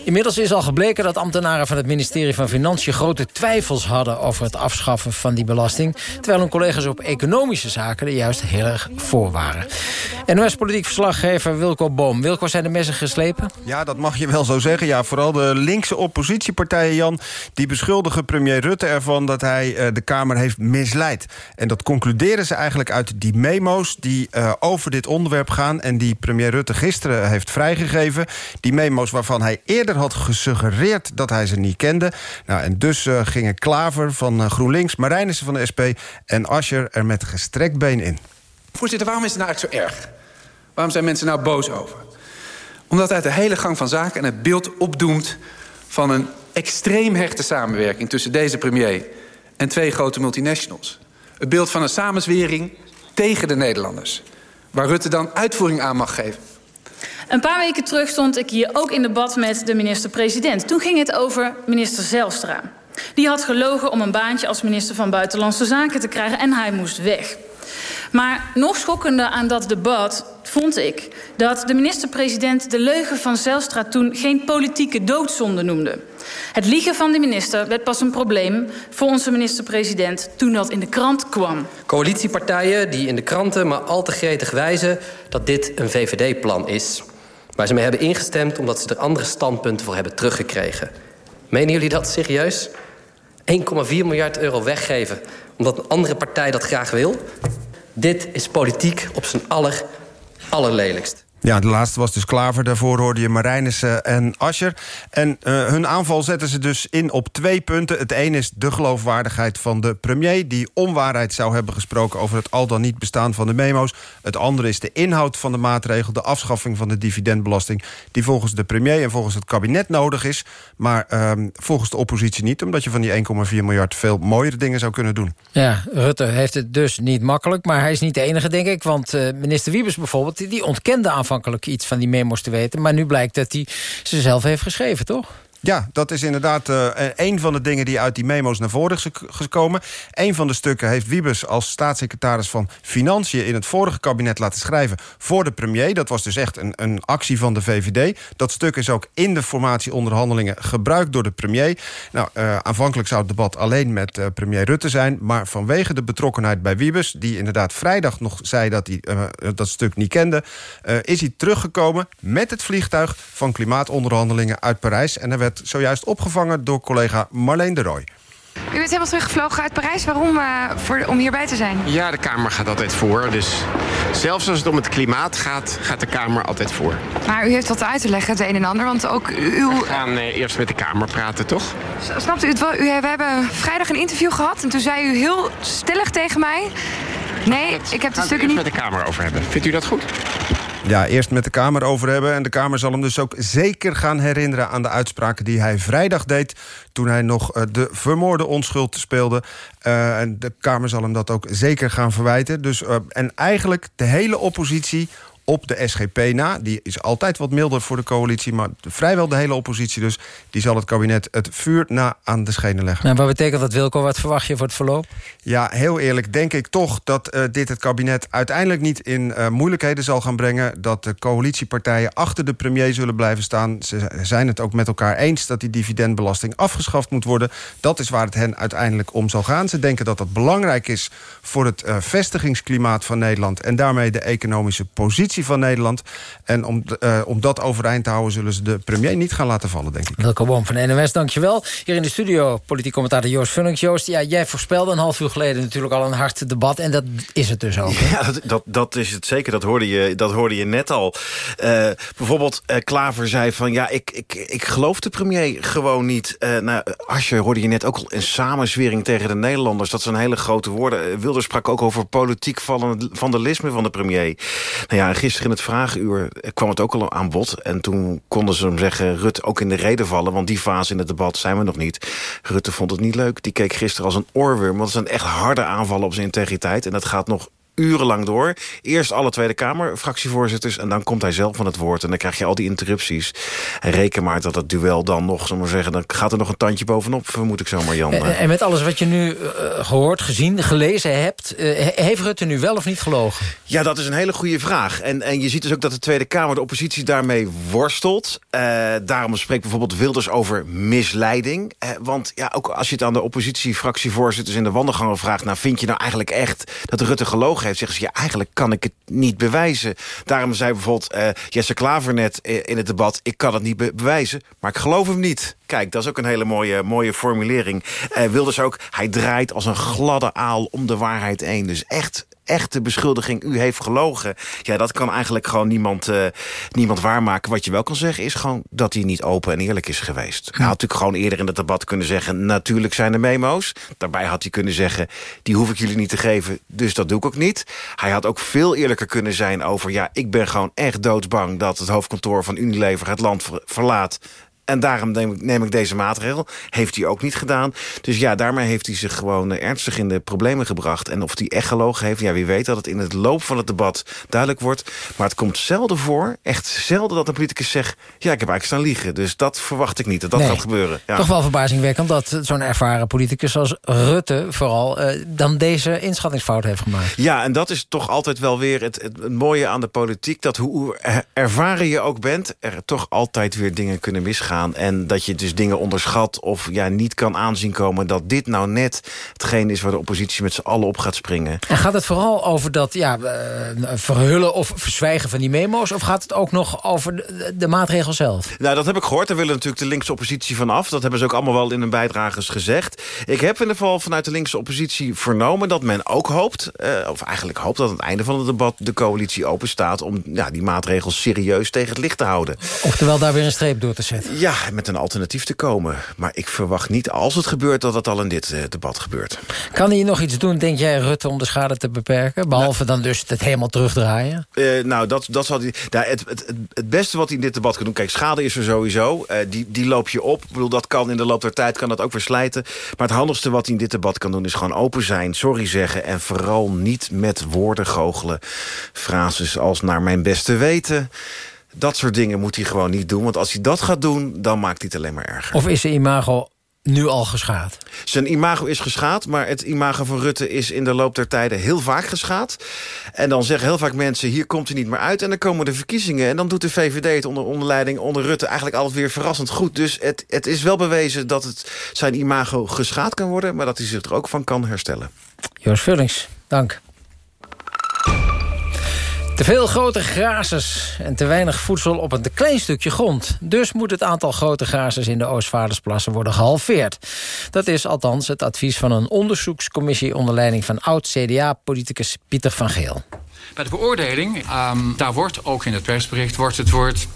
Inmiddels is al gebleken dat ambtenaren van het ministerie van Financiën... grote twijfels hadden over het afschaffen van die belasting... terwijl hun collega's op economische zaken er juist heel erg voor waren. NOS-politiek verslaggever Wilco Boom. Wilco, zijn de messen geslepen? Ja, dat mag je wel zo zeggen. Ja, vooral de linkse oppositiepartijen, Jan... die beschuldigen premier Rutte ervan dat hij uh, de Kamer heeft misleid. En dat concluderen ze eigenlijk uit die memo's... die uh, over dit onderwerp gaan en die premier Rutte gisteren heeft vrijgegeven. Die memo's waarvan hij eerder had gesuggereerd dat hij ze niet kende. Nou, en dus uh, gingen Klaver van uh, GroenLinks, Marijnissen van de SP... en Ascher er met gestrekt been in. Voorzitter, waarom is het nou eigenlijk zo erg? Waarom zijn mensen nou boos over? Omdat uit de hele gang van zaken en het beeld opdoemt... van een extreem hechte samenwerking tussen deze premier... en twee grote multinationals. Het beeld van een samenzwering tegen de Nederlanders. Waar Rutte dan uitvoering aan mag geven. Een paar weken terug stond ik hier ook in debat met de minister-president. Toen ging het over minister Zelstra. Die had gelogen om een baantje als minister van Buitenlandse Zaken te krijgen en hij moest weg. Maar nog schokkender aan dat debat vond ik dat de minister-president de leugen van Zelstra toen geen politieke doodzonde noemde. Het liegen van de minister werd pas een probleem voor onze minister-president toen dat in de krant kwam. Coalitiepartijen die in de kranten maar al te gretig wijzen dat dit een VVD-plan is. Waar ze mee hebben ingestemd omdat ze er andere standpunten voor hebben teruggekregen. Menen jullie dat serieus? 1,4 miljard euro weggeven omdat een andere partij dat graag wil? Dit is politiek op zijn aller, allerlelijkst. Ja, de laatste was dus Klaver. Daarvoor hoorde je Marijnissen en Ascher. En uh, hun aanval zetten ze dus in op twee punten. Het een is de geloofwaardigheid van de premier... die onwaarheid zou hebben gesproken over het al dan niet bestaan van de memo's. Het andere is de inhoud van de maatregel... de afschaffing van de dividendbelasting... die volgens de premier en volgens het kabinet nodig is... maar uh, volgens de oppositie niet... omdat je van die 1,4 miljard veel mooiere dingen zou kunnen doen. Ja, Rutte heeft het dus niet makkelijk... maar hij is niet de enige, denk ik. Want uh, minister Wiebes bijvoorbeeld, die ontkende aanval aanvankelijk iets van die memo's te weten. Maar nu blijkt dat hij ze zelf heeft geschreven, toch? Ja, dat is inderdaad uh, een van de dingen die uit die memo's naar voren is gekomen. Een van de stukken heeft Wiebes als staatssecretaris van Financiën... in het vorige kabinet laten schrijven voor de premier. Dat was dus echt een, een actie van de VVD. Dat stuk is ook in de formatieonderhandelingen gebruikt door de premier. Nou, uh, aanvankelijk zou het debat alleen met uh, premier Rutte zijn... maar vanwege de betrokkenheid bij Wiebes... die inderdaad vrijdag nog zei dat hij dat stuk niet kende... is hij teruggekomen met het vliegtuig van klimaatonderhandelingen uit Parijs... en er werd zojuist opgevangen door collega Marleen de Rooij. U bent helemaal teruggevlogen uit Parijs. Waarom? Uh, voor, om hierbij te zijn? Ja, de Kamer gaat altijd voor. Dus zelfs als het om het klimaat gaat, gaat de Kamer altijd voor. Maar u heeft wat uit te leggen, het een en ander. Want ook uw... We gaan uh, eerst met de Kamer praten, toch? Snapt u het wel? U, we hebben vrijdag een interview gehad. En toen zei u heel stellig tegen mij... Nee, het, ik heb de stukken niet... niet... met de Kamer over hebben. Vindt u dat goed? Ja, eerst met de Kamer over hebben. En de Kamer zal hem dus ook zeker gaan herinneren... aan de uitspraken die hij vrijdag deed... toen hij nog uh, de vermoorde onschuld speelde. Uh, en de Kamer zal hem dat ook zeker gaan verwijten. Dus, uh, en eigenlijk de hele oppositie op de SGP na. Die is altijd wat milder voor de coalitie... maar vrijwel de hele oppositie dus... die zal het kabinet het vuur na aan de schenen leggen. Nou, wat betekent dat, Wilco? Wat verwacht je voor het verloop? Ja, heel eerlijk denk ik toch dat uh, dit het kabinet... uiteindelijk niet in uh, moeilijkheden zal gaan brengen... dat de coalitiepartijen achter de premier zullen blijven staan. Ze zijn het ook met elkaar eens dat die dividendbelasting afgeschaft moet worden. Dat is waar het hen uiteindelijk om zal gaan. Ze denken dat dat belangrijk is voor het uh, vestigingsklimaat van Nederland... en daarmee de economische positie van Nederland. En om, uh, om dat overeind te houden... zullen ze de premier niet gaan laten vallen, denk ik. Welkom Boom van de NOS, dankjewel. Hier in de studio, politiek commentator Joost Vullings. Joost, ja, jij voorspelde een half uur geleden natuurlijk al een hard debat. En dat is het dus ook. Ja, dat, dat, dat, is het zeker. Dat hoorde je, dat hoorde je net al. Uh, bijvoorbeeld, uh, Klaver zei van... ja, ik, ik, ik geloof de premier gewoon niet. Uh, nou, Asje hoorde je net ook al een samenzwering tegen de Nederlanders. Dat zijn hele grote woorden. Wilders sprak ook over politiek vandalisme van de premier. Nou ja, gisteren in het vragenuur kwam het ook al aan bod. En toen konden ze hem zeggen, Rutte ook in de reden vallen. Want die fase in het debat zijn we nog niet. Rutte vond het niet leuk. Die keek gisteren als een oorworm. Want het zijn echt harde aanvallen op zijn integriteit. En dat gaat nog urenlang door. Eerst alle Tweede Kamer fractievoorzitters... en dan komt hij zelf van het woord. En dan krijg je al die interrupties. En reken maar dat het duel dan nog, zullen zeggen... dan gaat er nog een tandje bovenop, vermoed ik zomaar, Jan. En, en met alles wat je nu uh, gehoord, gezien, gelezen hebt... Uh, heeft Rutte nu wel of niet gelogen? Ja, dat is een hele goede vraag. En, en je ziet dus ook dat de Tweede Kamer, de oppositie, daarmee worstelt. Uh, daarom spreekt bijvoorbeeld Wilders over misleiding. want ja, ook als je het aan de oppositiefractievoorzitters... in de wandelgangen vraagt... nou, vind je nou eigenlijk echt dat Rutte gelogen heeft, zeggen ze... ja, eigenlijk kan ik het niet bewijzen. Daarom zei bijvoorbeeld uh, Jesse Klaver net in het debat... ik kan het niet be bewijzen, maar ik geloof hem niet. Kijk, dat is ook een hele mooie, mooie formulering. Uh, Wilders ook, hij draait als een gladde aal om de waarheid heen. Dus echt echte beschuldiging, u heeft gelogen. Ja, dat kan eigenlijk gewoon niemand, uh, niemand waarmaken. Wat je wel kan zeggen is gewoon dat hij niet open en eerlijk is geweest. Hij had natuurlijk gewoon eerder in het debat kunnen zeggen... natuurlijk zijn er memo's. Daarbij had hij kunnen zeggen, die hoef ik jullie niet te geven... dus dat doe ik ook niet. Hij had ook veel eerlijker kunnen zijn over... ja, ik ben gewoon echt doodsbang dat het hoofdkantoor van Unilever het land verlaat En daarom neem ik, neem ik deze maatregel. Heeft hij ook niet gedaan. Dus ja, daarmee heeft hij zich gewoon eh, ernstig in de problemen gebracht. En of hij echt gelogen heeft, ja, wie weet dat het in het loop van het debat duidelijk wordt. Maar het komt zelden voor, echt zelden dat een politicus zegt... ja, ik heb eigenlijk staan liegen. Dus dat verwacht ik niet, dat dat Nee. gaat gebeuren. Ja. Toch wel verbazingwekkend dat zo'n ervaren politicus als Rutte... vooral eh, dan deze inschattingsfout heeft gemaakt. Ja, en dat is toch altijd wel weer het, het, het mooie aan de politiek... dat hoe er- ervaren je ook bent, er toch altijd weer dingen kunnen misgaan. En dat je dus dingen onderschat of ja, niet kan aanzien komen... dat dit nou net hetgeen is waar de oppositie met z'n allen op gaat springen. En gaat het vooral over dat ja, eh, verhullen of verzwijgen van die memo's... of gaat het ook nog over de, de maatregel zelf? Nou, dat heb ik gehoord. Daar willen natuurlijk de linkse oppositie van af. Dat hebben ze ook allemaal wel in hun bijdrages gezegd. Ik heb in ieder geval vanuit de linkse oppositie vernomen... dat men ook hoopt, eh, of eigenlijk hoopt dat aan het einde van het debat... de coalitie open staat om ja, die maatregels serieus tegen het licht te houden. Oftewel daar weer een streep door te zetten. Ja, met een alternatief te komen. Maar ik verwacht niet, als het gebeurt, dat het al in dit eh, debat gebeurt. Kan hij nog iets doen, denk jij, Rutte, om de schade te beperken? Behalve dan dus het helemaal terugdraaien? Eh, nou, dat, dat zal die, nou, het, het, het, beste wat hij in dit debat kan doen... kijk, schade is er sowieso. Eh, die, die loop je op. Ik bedoel, dat kan in de loop der tijd kan dat ook weer slijten. Maar het handigste wat hij in dit debat kan doen... is gewoon open zijn, sorry zeggen... en vooral niet met woorden goochelen. Frases als naar mijn beste weten... Dat soort dingen moet hij gewoon niet doen. Want als hij dat gaat doen, dan maakt hij het alleen maar erger. Of is zijn imago nu al geschaad? Zijn imago is geschaad, maar het imago van Rutte is in de loop der tijden heel vaak geschaad. En dan zeggen heel vaak mensen, hier komt hij niet meer uit. En dan komen de verkiezingen en dan doet de VVD het onder, onder leiding onder Rutte eigenlijk altijd weer verrassend goed. Dus het, het is wel bewezen dat het zijn imago geschaad kan worden, maar dat hij zich er ook van kan herstellen. Joost Vullings, dank. Te veel grote grazers en te weinig voedsel op een te klein stukje grond. Dus moet het aantal grote grazers in de Oostvaardersplassen worden gehalveerd. Dat is althans het advies van een onderzoekscommissie... onder leiding van oud-CDA-politicus Pieter van Geel. Bij de beoordeling, ehm, daar wordt ook in het persbericht wordt het woord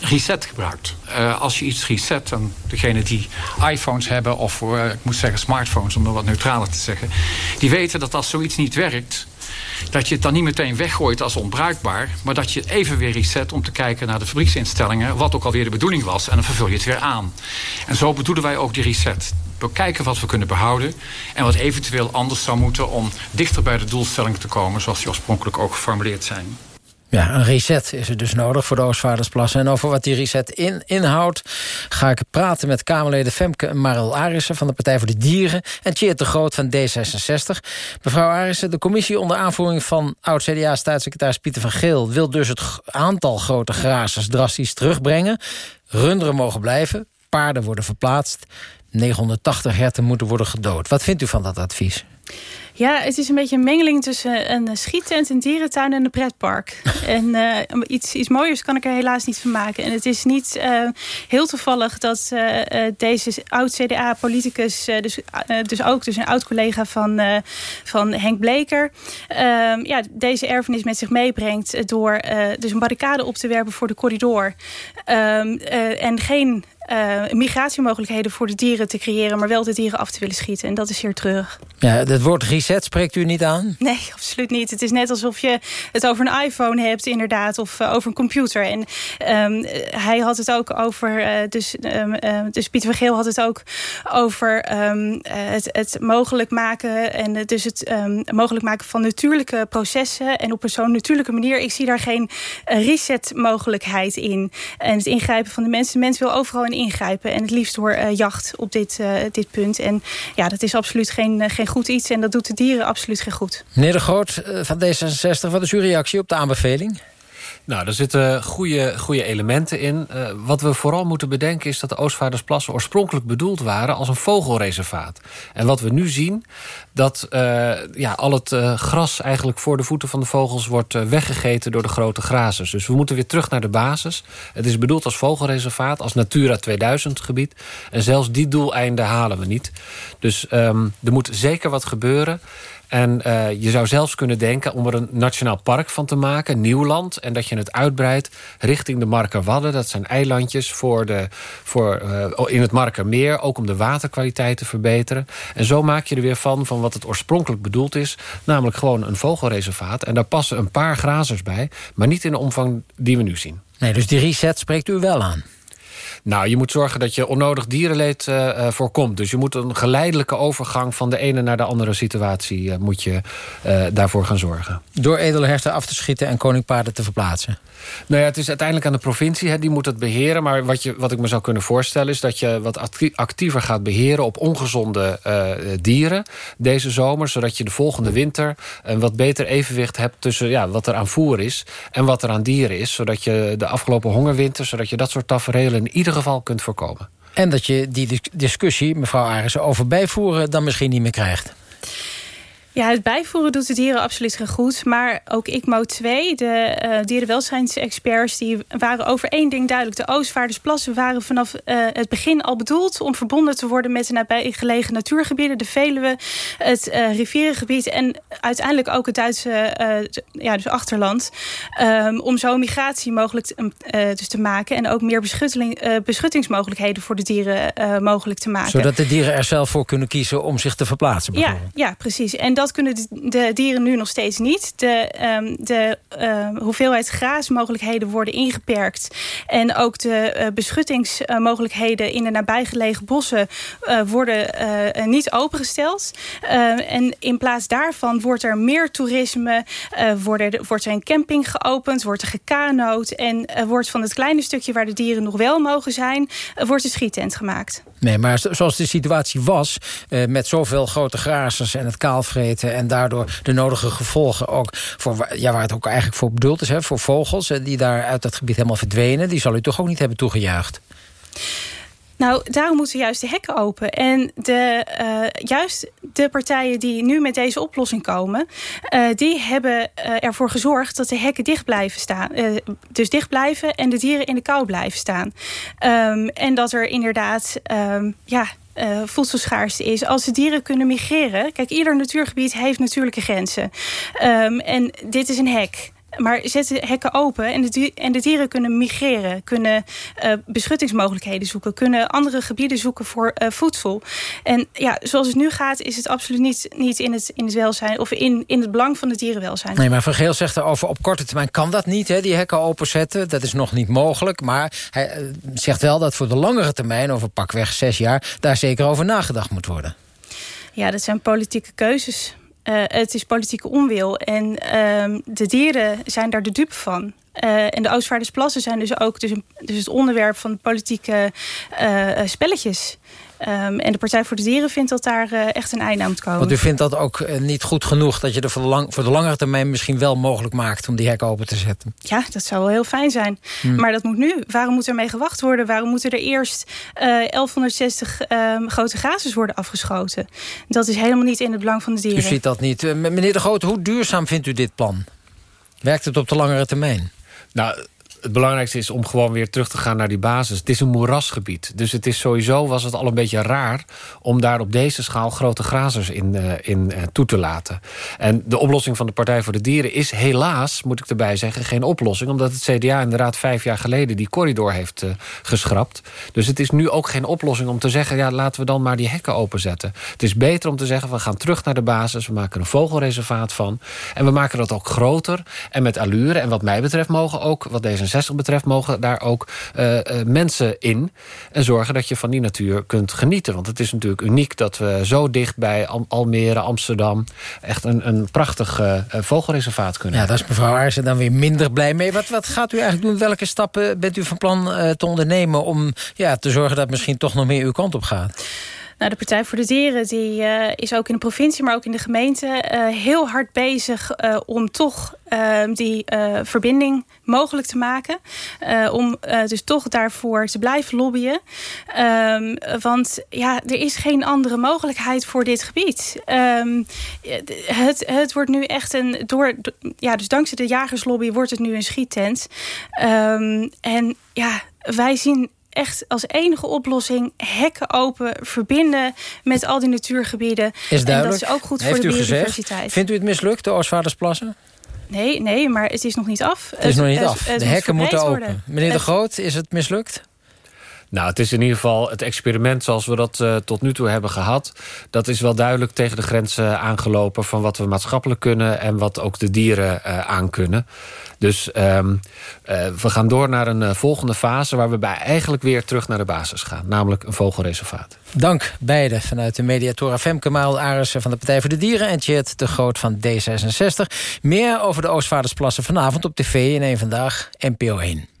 reset gebruikt. Eh, als je iets reset, dan degene die iPhones hebben of eh, ik moet zeggen smartphones om het wat neutraler te zeggen, die weten dat als zoiets niet werkt, dat je het dan niet meteen weggooit als onbruikbaar, maar dat je het even weer reset om te kijken naar de fabrieksinstellingen, wat ook alweer de bedoeling was, en dan vervul je het weer aan. En zo bedoelen wij ook die reset. We kijken wat we kunnen behouden en wat eventueel anders zou moeten om dichter bij de doelstellingen te komen, zoals die oorspronkelijk ook geformuleerd zijn. Ja, een reset is er dus nodig voor de Oostvaardersplassen. En over wat die reset in, inhoudt... ga ik praten met Kamerleden Femke en Maril Arissen... van de Partij voor de Dieren en Tjeerd de Groot van D66. Mevrouw Arissen, de commissie onder aanvoering van... oud-CDA-staatssecretaris Pieter van Geel... wil dus het aantal grote grazers drastisch terugbrengen. Runderen mogen blijven, paarden worden verplaatst... 980 herten moeten worden gedood. Wat vindt u van dat advies? Ja, het is een beetje een mengeling tussen een schiettent, een dierentuin en een pretpark. *laughs* en eh, iets, iets mooiers kan ik er helaas niet van maken. En het is niet eh, heel toevallig dat eh, deze oud-CDA-politicus, dus, dus ook dus een oud-collega van, van Henk Bleker, ehm, ja, deze erfenis met zich meebrengt door dus een barricade op te werpen voor de corridor. Ehm, eh, en geen eh, migratiemogelijkheden voor de dieren te creëren, maar wel de dieren af te willen schieten. En dat is zeer treurig. Ja, het woord reset spreekt u niet aan? Nee, *laughs* absoluut niet. Het is net alsof je het over een iPhone hebt, inderdaad, of uh, over een computer. En um, hij had het ook over, uh, dus, um, uh, dus Pieter van Geel had het ook over um, het, het, mogelijk maken en dus het mogelijk maken van natuurlijke processen en op een zo'n natuurlijke manier. Ik zie daar geen reset mogelijkheid in. En het ingrijpen van de mensen. De mens wil overal in ingrijpen en het liefst door uh, jacht op dit, uh, dit punt. En ja, dat is absoluut geen, uh, geen goed iets en dat doet de dieren absoluut geen goed. Meneer De Groot eh, van D66, wat is uw reactie op de aanbeveling? Nou, er zitten goede, goede elementen in. Uh, wat we vooral moeten bedenken is dat de Oostvaardersplassen... oorspronkelijk bedoeld waren als een vogelreservaat. En wat we nu zien, dat uh, ja, al het uh, gras eigenlijk voor de voeten van de vogels... wordt weggegeten door de grote grazers. Dus we moeten weer terug naar de basis. Het is bedoeld als vogelreservaat, als Natura 2000 gebied. En zelfs die doeleinden halen we niet. Dus um, er moet zeker wat gebeuren... En uh, je zou zelfs kunnen denken om er een nationaal park van te maken, Nieuwland. En dat je het uitbreidt richting de Markerwadden. Dat zijn eilandjes voor de, voor, uh, in het Markermeer. Ook om de waterkwaliteit te verbeteren. En zo maak je er weer van, van wat het oorspronkelijk bedoeld is. Namelijk gewoon een vogelreservaat. En daar passen een paar grazers bij. Maar niet in de omvang die we nu zien. Nee, dus die reset spreekt u wel aan. Nou, je moet zorgen dat je onnodig dierenleed uh, voorkomt. Dus je moet een geleidelijke overgang van de ene naar de andere situatie... Uh, moet je daarvoor gaan zorgen. Door edele herten af te schieten en koningpaarden te verplaatsen? Nou ja, het is uiteindelijk aan de provincie, hè, die moet het beheren. Maar wat, je, wat ik me zou kunnen voorstellen... is dat je wat actiever gaat beheren op ongezonde dieren deze zomer... zodat je de volgende winter een wat beter evenwicht hebt... tussen ja, wat er aan voer is en wat er aan dieren is. Zodat je de afgelopen hongerwinter... zodat je dat soort tafereelen in ieder geval kunt voorkomen. En dat je die discussie, mevrouw Arissen, over bijvoeren... dan misschien niet meer krijgt. Ja, het bijvoeren doet de dieren absoluut goed. Maar ook ICMO 2, de uh, dierenwelzijnsexperts... die waren over één ding duidelijk. De Oostvaardersplassen waren vanaf uh, het begin al bedoeld... om verbonden te worden met de nabijgelegen natuurgebieden. De Veluwe, het uh, rivierengebied... en uiteindelijk ook het Duitse ja, dus achterland. Um, om zo migratie mogelijk te, dus te maken... en ook meer beschuttingsmogelijkheden voor de dieren mogelijk te maken. Zodat de dieren er zelf voor kunnen kiezen om zich te verplaatsen? Ja, ja, precies. En dat kunnen de dieren nu nog steeds niet. De, um, de uh, hoeveelheid graasmogelijkheden worden ingeperkt. En ook de uh, beschuttingsmogelijkheden in de nabijgelegen bossen uh, worden uh, niet opengesteld. en in plaats daarvan wordt er meer toerisme, worden, wordt er een camping geopend, wordt er gekanoot en wordt van het kleine stukje waar de dieren nog wel mogen zijn, wordt een schiettent gemaakt. Nee, maar zoals de situatie was, met zoveel grote grazers en het en daardoor de nodige gevolgen ook voor ja, waar het ook eigenlijk voor bedoeld is, hè, voor vogels die daar uit dat gebied helemaal verdwenen, die zal u toch ook niet hebben toegejuicht? Nou, daarom moeten juist de hekken open. En de, uh, juist de partijen die nu met deze oplossing komen... Uh, die hebben ervoor gezorgd dat de hekken dicht blijven staan. dus dicht blijven en de dieren in de kou blijven staan. Um, en dat er inderdaad... Um, ja, uh, voedselschaarste is. Als de dieren kunnen migreren. Kijk, ieder natuurgebied heeft natuurlijke grenzen. Um, en dit is een hek. Maar zet de hekken open en de, en de dieren kunnen migreren. Kunnen uh, beschuttingsmogelijkheden zoeken. Kunnen andere gebieden zoeken voor uh, voedsel. En ja, zoals het nu gaat is het absoluut niet, niet in, het, in het welzijn... of in, in het belang van de dierenwelzijn. Nee, maar Van Geel zegt erover op korte termijn kan dat niet, hè, die hekken openzetten. Dat is nog niet mogelijk. Maar hij uh, zegt wel dat voor de langere termijn, over pakweg zes jaar... daar zeker over nagedacht moet worden. Ja, dat zijn politieke keuzes. Uh, het is politieke onwil. En uh, de dieren zijn daar de dupe van. Uh, en de Oostvaardersplassen zijn dus ook dus, een, dus het onderwerp van politieke uh, spelletjes. Um, en de Partij voor de Dieren vindt dat daar uh, echt een einde aan moet komen. Want u vindt dat ook uh, niet goed genoeg... dat je er voor de, lang, voor de langere termijn misschien wel mogelijk maakt... om die hek open te zetten? Ja, dat zou wel heel fijn zijn. Hmm. Maar dat moet nu. Waarom moet er mee gewacht worden? Waarom moeten er eerst uh, 1160 um, grote grazers worden afgeschoten? Dat is helemaal niet in het belang van de dieren. U ziet dat niet. Meneer De Groot, hoe duurzaam vindt u dit plan? Werkt het op de langere termijn? Nou het belangrijkste is om gewoon weer terug te gaan naar die basis. Het is een moerasgebied. Dus het is sowieso was het al een beetje raar... om daar op deze schaal grote grazers in, uh, in uh, toe te laten. En de oplossing van de Partij voor de Dieren is helaas... moet ik erbij zeggen, geen oplossing. Omdat het CDA inderdaad vijf jaar geleden die corridor heeft uh, geschrapt. Dus het is nu ook geen oplossing om te zeggen... ja, laten we dan maar die hekken openzetten. Het is beter om te zeggen, we gaan terug naar de basis. We maken een vogelreservaat van. En we maken dat ook groter en met allure. En wat mij betreft mogen ook, wat deze betreft... mogen daar ook uh, uh, mensen in. En zorgen dat je van die natuur kunt genieten. Want het is natuurlijk uniek dat we zo dicht bij Al Almere, Amsterdam... echt een, een prachtig uh, vogelreservaat kunnen Ja, daar is mevrouw Aarsen dan weer minder blij mee. Wat, wat gaat u eigenlijk doen? Welke stappen bent u van plan te ondernemen... om ja, te zorgen dat misschien toch nog meer uw kant op gaat? Nou, de Partij voor de Dieren die, uh, is ook in de provincie, maar ook in de gemeente uh, heel hard bezig uh, om toch die verbinding mogelijk te maken. om dus toch daarvoor te blijven lobbyen. Um, want ja, er is geen andere mogelijkheid voor dit gebied. Um, het, het wordt nu echt een door, ja, dus dankzij de jagerslobby wordt het nu een schiettent. En ja, wij zien echt als enige oplossing hekken open, verbinden met al die natuurgebieden. Is duidelijk. En dat is ook goed Heeft voor de biodiversiteit. Gezegd? Vindt u het mislukt, de Oostvaardersplassen? Nee, nee, maar het is nog niet af. Het is nog niet af. de hekken moeten open. Meneer De Groot, is het mislukt? Nou, het is in ieder geval het experiment zoals we dat uh, tot nu toe hebben gehad. Dat is wel duidelijk tegen de grenzen aangelopen... van wat we maatschappelijk kunnen en wat ook de dieren uh, aankunnen. Dus um, uh, we gaan door naar een volgende fase... waar we bij eigenlijk weer terug naar de basis gaan. Namelijk een vogelreservaat. Dank beide vanuit de mediatora Femke Maal Arissen van de Partij voor de Dieren... en Tjeerd de Groot van D66. Meer over de Oostvaardersplassen vanavond op tv in één Vandaag, NPO 1.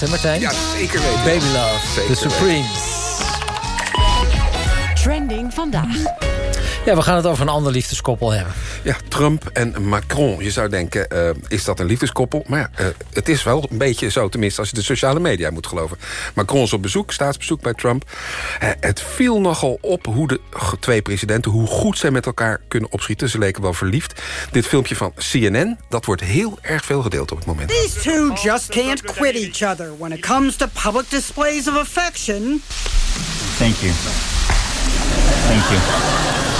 Hè Martijn? Ja, zeker weten. Baby Love, zeker The Supremes. Trending vandaag. Ja, we gaan het over een ander liefdeskoppel hebben. Ja, Trump en Macron. Je zou denken, uh, is dat een liefdeskoppel? Maar ja, uh, het is wel een beetje zo, tenminste als je de sociale media moet geloven. Macron is op bezoek, staatsbezoek bij Trump. Uh, het viel nogal op hoe de twee presidenten... hoe goed zij met elkaar kunnen opschieten. Ze leken wel verliefd. Dit filmpje van CNN, dat wordt heel erg veel gedeeld op het moment. These two just can't quit each other... when it comes to public displays of affection. Thank you. Thank you.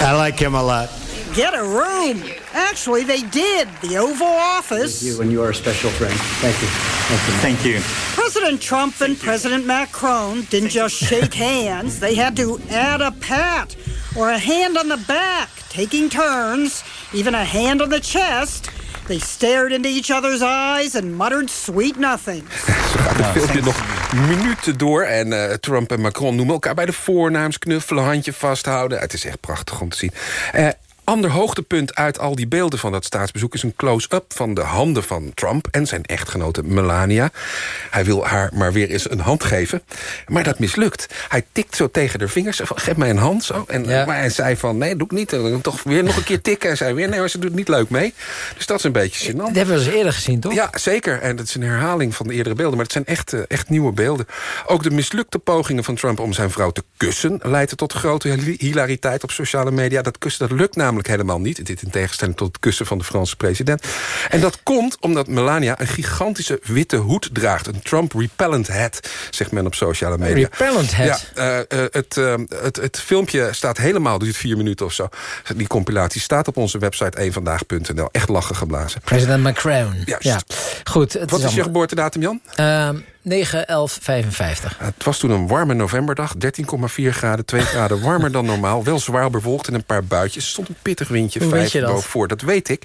I like him a lot. Get a room. Actually, they did. The Oval Office. You and you are a special friend. Thank you. Thank you. Thank you. President Trump and President Macron didn't just shake hands. They had to add a pat or a hand on the back, taking turns, even a hand on the chest. They stared into each other's eyes and muttered sweet nothing. *laughs* Zo gaat het filmpje nog minuten door. En uh, Trump en Macron noemen elkaar bij de voornaams knuffelen, handje vasthouden. Het is echt prachtig om te zien. Uh, Ander hoogtepunt uit al die beelden van dat staatsbezoek... is een close-up van de handen van Trump en zijn echtgenote Melania. Hij wil haar maar weer eens een hand geven. Maar dat mislukt. Hij tikt zo tegen de vingers. Van, Geef mij een hand. Zo. En, ja. Maar hij zei van, nee, doe ik niet. En toch weer nog een keer tikken. En zei weer, nee, maar ze doet niet leuk mee. Dus dat is een beetje gênant. Dat hebben we eens eerder gezien, toch? Ja, zeker. En dat is een herhaling van de eerdere beelden. Maar het zijn echt, echt nieuwe beelden. Ook de mislukte pogingen van Trump om zijn vrouw te kussen... leidden tot grote hilariteit op sociale media. Dat kussen, dat lukt namelijk helemaal niet. Dit in tegenstelling tot het kussen van de Franse president. En dat komt omdat Melania een gigantische witte hoed draagt. Een Trump repellent hat, zegt men op sociale media. Repellent hat? Ja, uh, uh, het, uh, het, het filmpje staat helemaal, duurt vier minuten of zo. Die compilatie staat op onze website eenvandaag.nl. Echt lachen geblazen. President Macron. Ja. ja. Goed. Het Wat is is je geboortedatum, Jan? Ehm 9, 11, 55. Het was toen een warme novemberdag. 13,4 graden, 2 graden warmer dan normaal. Wel zwaar bewolkt en een paar buitjes. Er stond een pittig windje, Hoe weet 5 je dat? boven voor. Dat weet ik.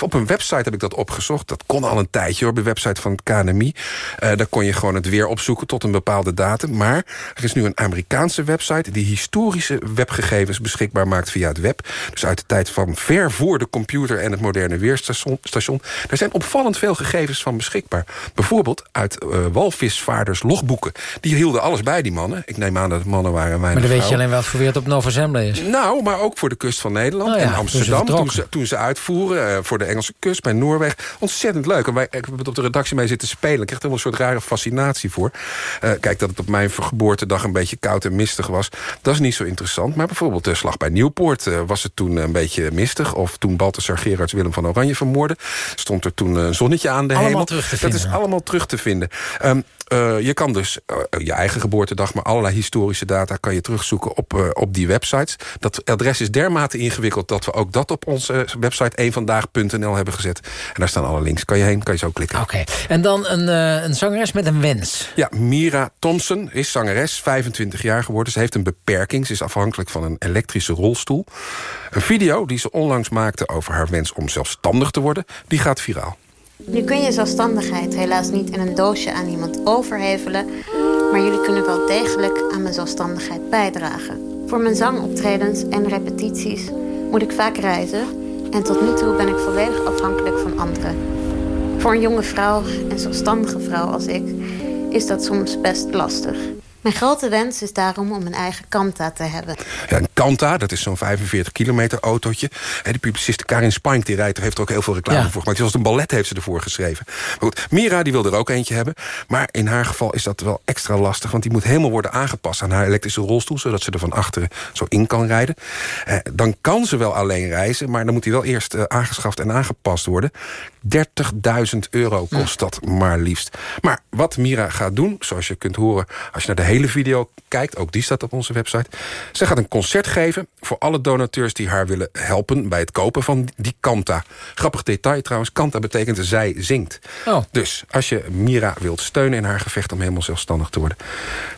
Op een website heb ik dat opgezocht. Dat kon al een tijdje hoor, op de website van het KNMI. Eh, daar kon je gewoon het weer opzoeken tot een bepaalde datum. Maar er is nu een Amerikaanse website... die historische webgegevens beschikbaar maakt via het web. Dus uit de tijd van ver voor de computer en het moderne weerstation. station. Daar zijn opvallend veel gegevens van beschikbaar. Bijvoorbeeld uit eh walvisvaarders logboeken. Die hielden alles bij, die mannen. Ik neem aan dat het mannen waren en Maar dan weet je alleen wat voor weer het op Nova Zembla is. Nou, maar ook voor de kust van Nederland Oh ja, en ze Amsterdam. Toen ze, toen ze uitvoeren eh, voor de Engelse kust, bij Noorwegen. Ontzettend leuk. En wij, ik heb het op de redactie mee zitten spelen. Ik kreeg er wel een soort rare fascinatie voor. Eh, kijk, dat het op mijn geboortedag een beetje koud en mistig was. Dat is niet zo interessant. Maar bijvoorbeeld de slag bij Nieuwpoort eh, was het toen een beetje mistig. Of toen Balthasar Gerards Willem van Oranje vermoordde. Stond er toen een zonnetje aan de Allemaal hemel. terug te Dat vinden. is allemaal terug te vinden. Ehm, eh, je kan dus eh, je eigen geboortedag, maar allerlei historische data... kan je terugzoeken op, eh, op die websites. Dat adres is dermate ingewikkeld dat we ook dat op onze website eenvandaag.nl hebben gezet. En daar staan alle links. Kan je heen, kan je zo klikken. Oké. En dan een, een zangeres met een wens. Ja, Mira Thompson is zangeres, 25 jaar geworden. Ze heeft een beperking. Ze is afhankelijk van een elektrische rolstoel. Een video die ze onlangs maakte over haar wens om zelfstandig te worden... die gaat viraal. Je kunt je zelfstandigheid helaas niet in een doosje aan iemand overhevelen, maar jullie kunnen wel degelijk aan mijn zelfstandigheid bijdragen. Voor mijn zangoptredens en repetities moet ik vaak reizen en tot nu toe ben ik volledig afhankelijk van anderen. Voor een jonge vrouw en zelfstandige vrouw als ik is dat soms best lastig. Mijn grote wens is daarom om een eigen kanta te hebben. Ja, een Kanta, dat is zo'n 45 kilometer autootje. De publiciste Karin Spank die rijdt, er heeft er ook heel veel reclame Ja. voor gemaakt. Zoals een ballet heeft ze ervoor geschreven. Maar goed, Mira die wil er ook eentje hebben. Maar in haar geval is dat wel extra lastig. Want die moet helemaal worden aangepast aan haar elektrische rolstoel. Zodat ze er van achteren zo in kan rijden. Eh, dan kan ze wel alleen reizen. Maar dan moet die wel eerst eh, aangeschaft en aangepast worden. 30.000 euro kost dat maar liefst. Maar wat Mira gaat doen, zoals je kunt horen... als je naar de hele video kijkt, ook die staat op onze website... ze gaat een concert geven voor alle donateurs die haar willen helpen... bij het kopen van die kanta. Grappig detail trouwens, kanta betekent zij zingt. Oh. Dus als je Mira wilt steunen in haar gevecht om helemaal zelfstandig te worden...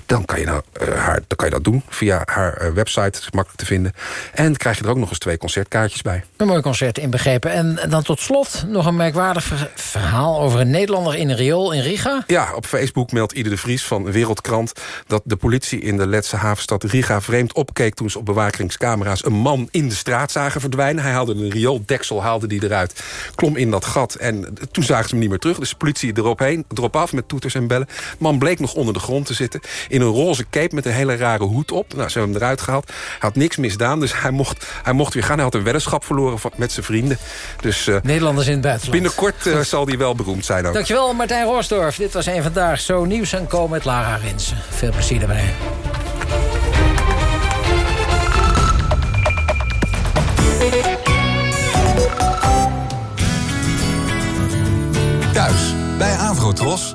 dan kan je, nou, eh, haar, dan kan je dat doen via haar eh, website, is makkelijk te vinden. En krijg je er ook nog eens twee concertkaartjes bij. Een mooi concert inbegrepen. En dan tot slot nog een merkwaardig ver- verhaal... over een Nederlander in een riool in Riga. Ja, op Facebook meldt Ieder de Vries van Wereldkrant... dat de politie in de Letse havenstad Riga vreemd opkeek... toen ze op bewakingscamera's een man in de straat zagen verdwijnen. Hij haalde een riooldeksel, haalde die eruit, klom in dat gat... en toen zagen ze hem niet meer terug. Dus de politie erop, heen, erop af met toeters en bellen. De man bleek nog onder de grond te zitten... in een roze cape met een hele rare hoed op. Nou, ze hebben hem eruit gehaald. Hij had niks misdaan, dus hij mocht, hij mocht weer gaan. Hij had een weddenschap verloren van- met zijn vrienden. Dus eh, Nederlanders in het buitenland. binnenkort eh, zal hij wel beroemd zijn ook. Dankjewel Martijn Roosdorf. Dit was een vandaag zo nieuws en komen met Lara Rinsen. Veel plezier erbij. Thuis bij Avrotros.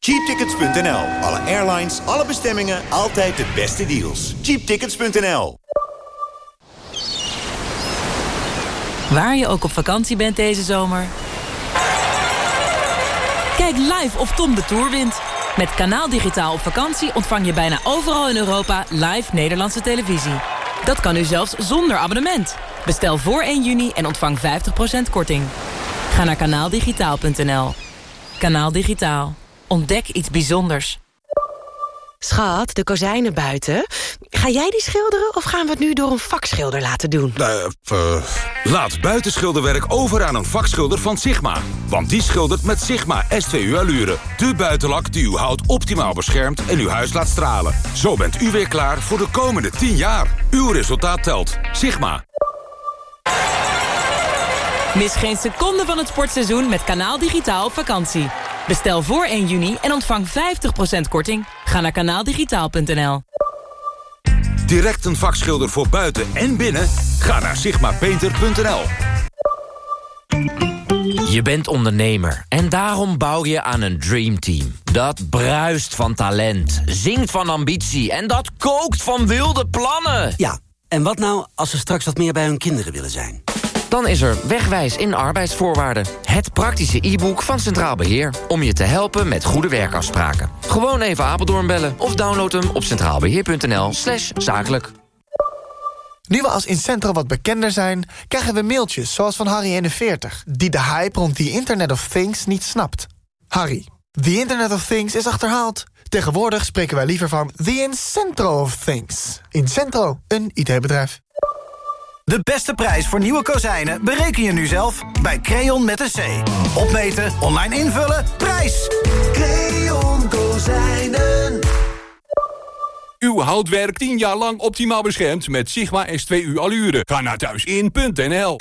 Cheaptickets.nl. Alle airlines, alle bestemmingen, altijd de beste deals. Cheaptickets.nl. Waar je ook op vakantie bent deze zomer. Kijk live of Tom de Tour wint. Met Kanaal Digitaal op vakantie ontvang je bijna overal in Europa live Nederlandse televisie. Dat kan nu zelfs zonder abonnement. Bestel voor 1 juni en ontvang 50% korting. Ga naar kanaaldigitaal.nl. Kanaal Digitaal. Ontdek iets bijzonders. Schat, de kozijnen buiten. Ga jij die schilderen of gaan we het nu door een vakschilder laten doen? Eh, eh, laat buitenschilderwerk over aan een vakschilder van Sigma. Want die schildert met Sigma S2U Allure. De buitenlak die uw hout optimaal beschermt en uw huis laat stralen. Zo bent u weer klaar voor de komende 10 jaar. Uw resultaat telt. Sigma. Mis geen seconde van het sportseizoen met Kanaal Digitaal op vakantie. Bestel voor 1 juni en ontvang 50% korting. Ga naar kanaaldigitaal.nl. Direct een vakschilder voor buiten en binnen? Ga naar sigmapainter.nl. Je bent ondernemer en daarom bouw je aan een dreamteam. Dat bruist van talent, zingt van ambitie en dat kookt van wilde plannen. Ja, en wat nou als ze straks wat meer bij hun kinderen willen zijn? Dan is er Wegwijs in arbeidsvoorwaarden. Het praktische e-book van Centraal Beheer. Om je te helpen met goede werkafspraken. Gewoon even Apeldoorn bellen of download hem op centraalbeheer.nl slash zakelijk. Nu we als Incentro wat bekender zijn, krijgen we mailtjes zoals van Harry41... die de hype rond the Internet of Things niet snapt. Harry, the Internet of Things is achterhaald. Tegenwoordig spreken wij liever van the Incentro of Things. Incentro, een IT-bedrijf. De beste prijs voor nieuwe kozijnen bereken je nu zelf bij Creon met een C. Opmeten, online invullen, prijs! Creon Kozijnen. Uw houtwerk 10 jaar lang optimaal beschermd met Sigma S2U Allure. Ga naar thuisin.nl.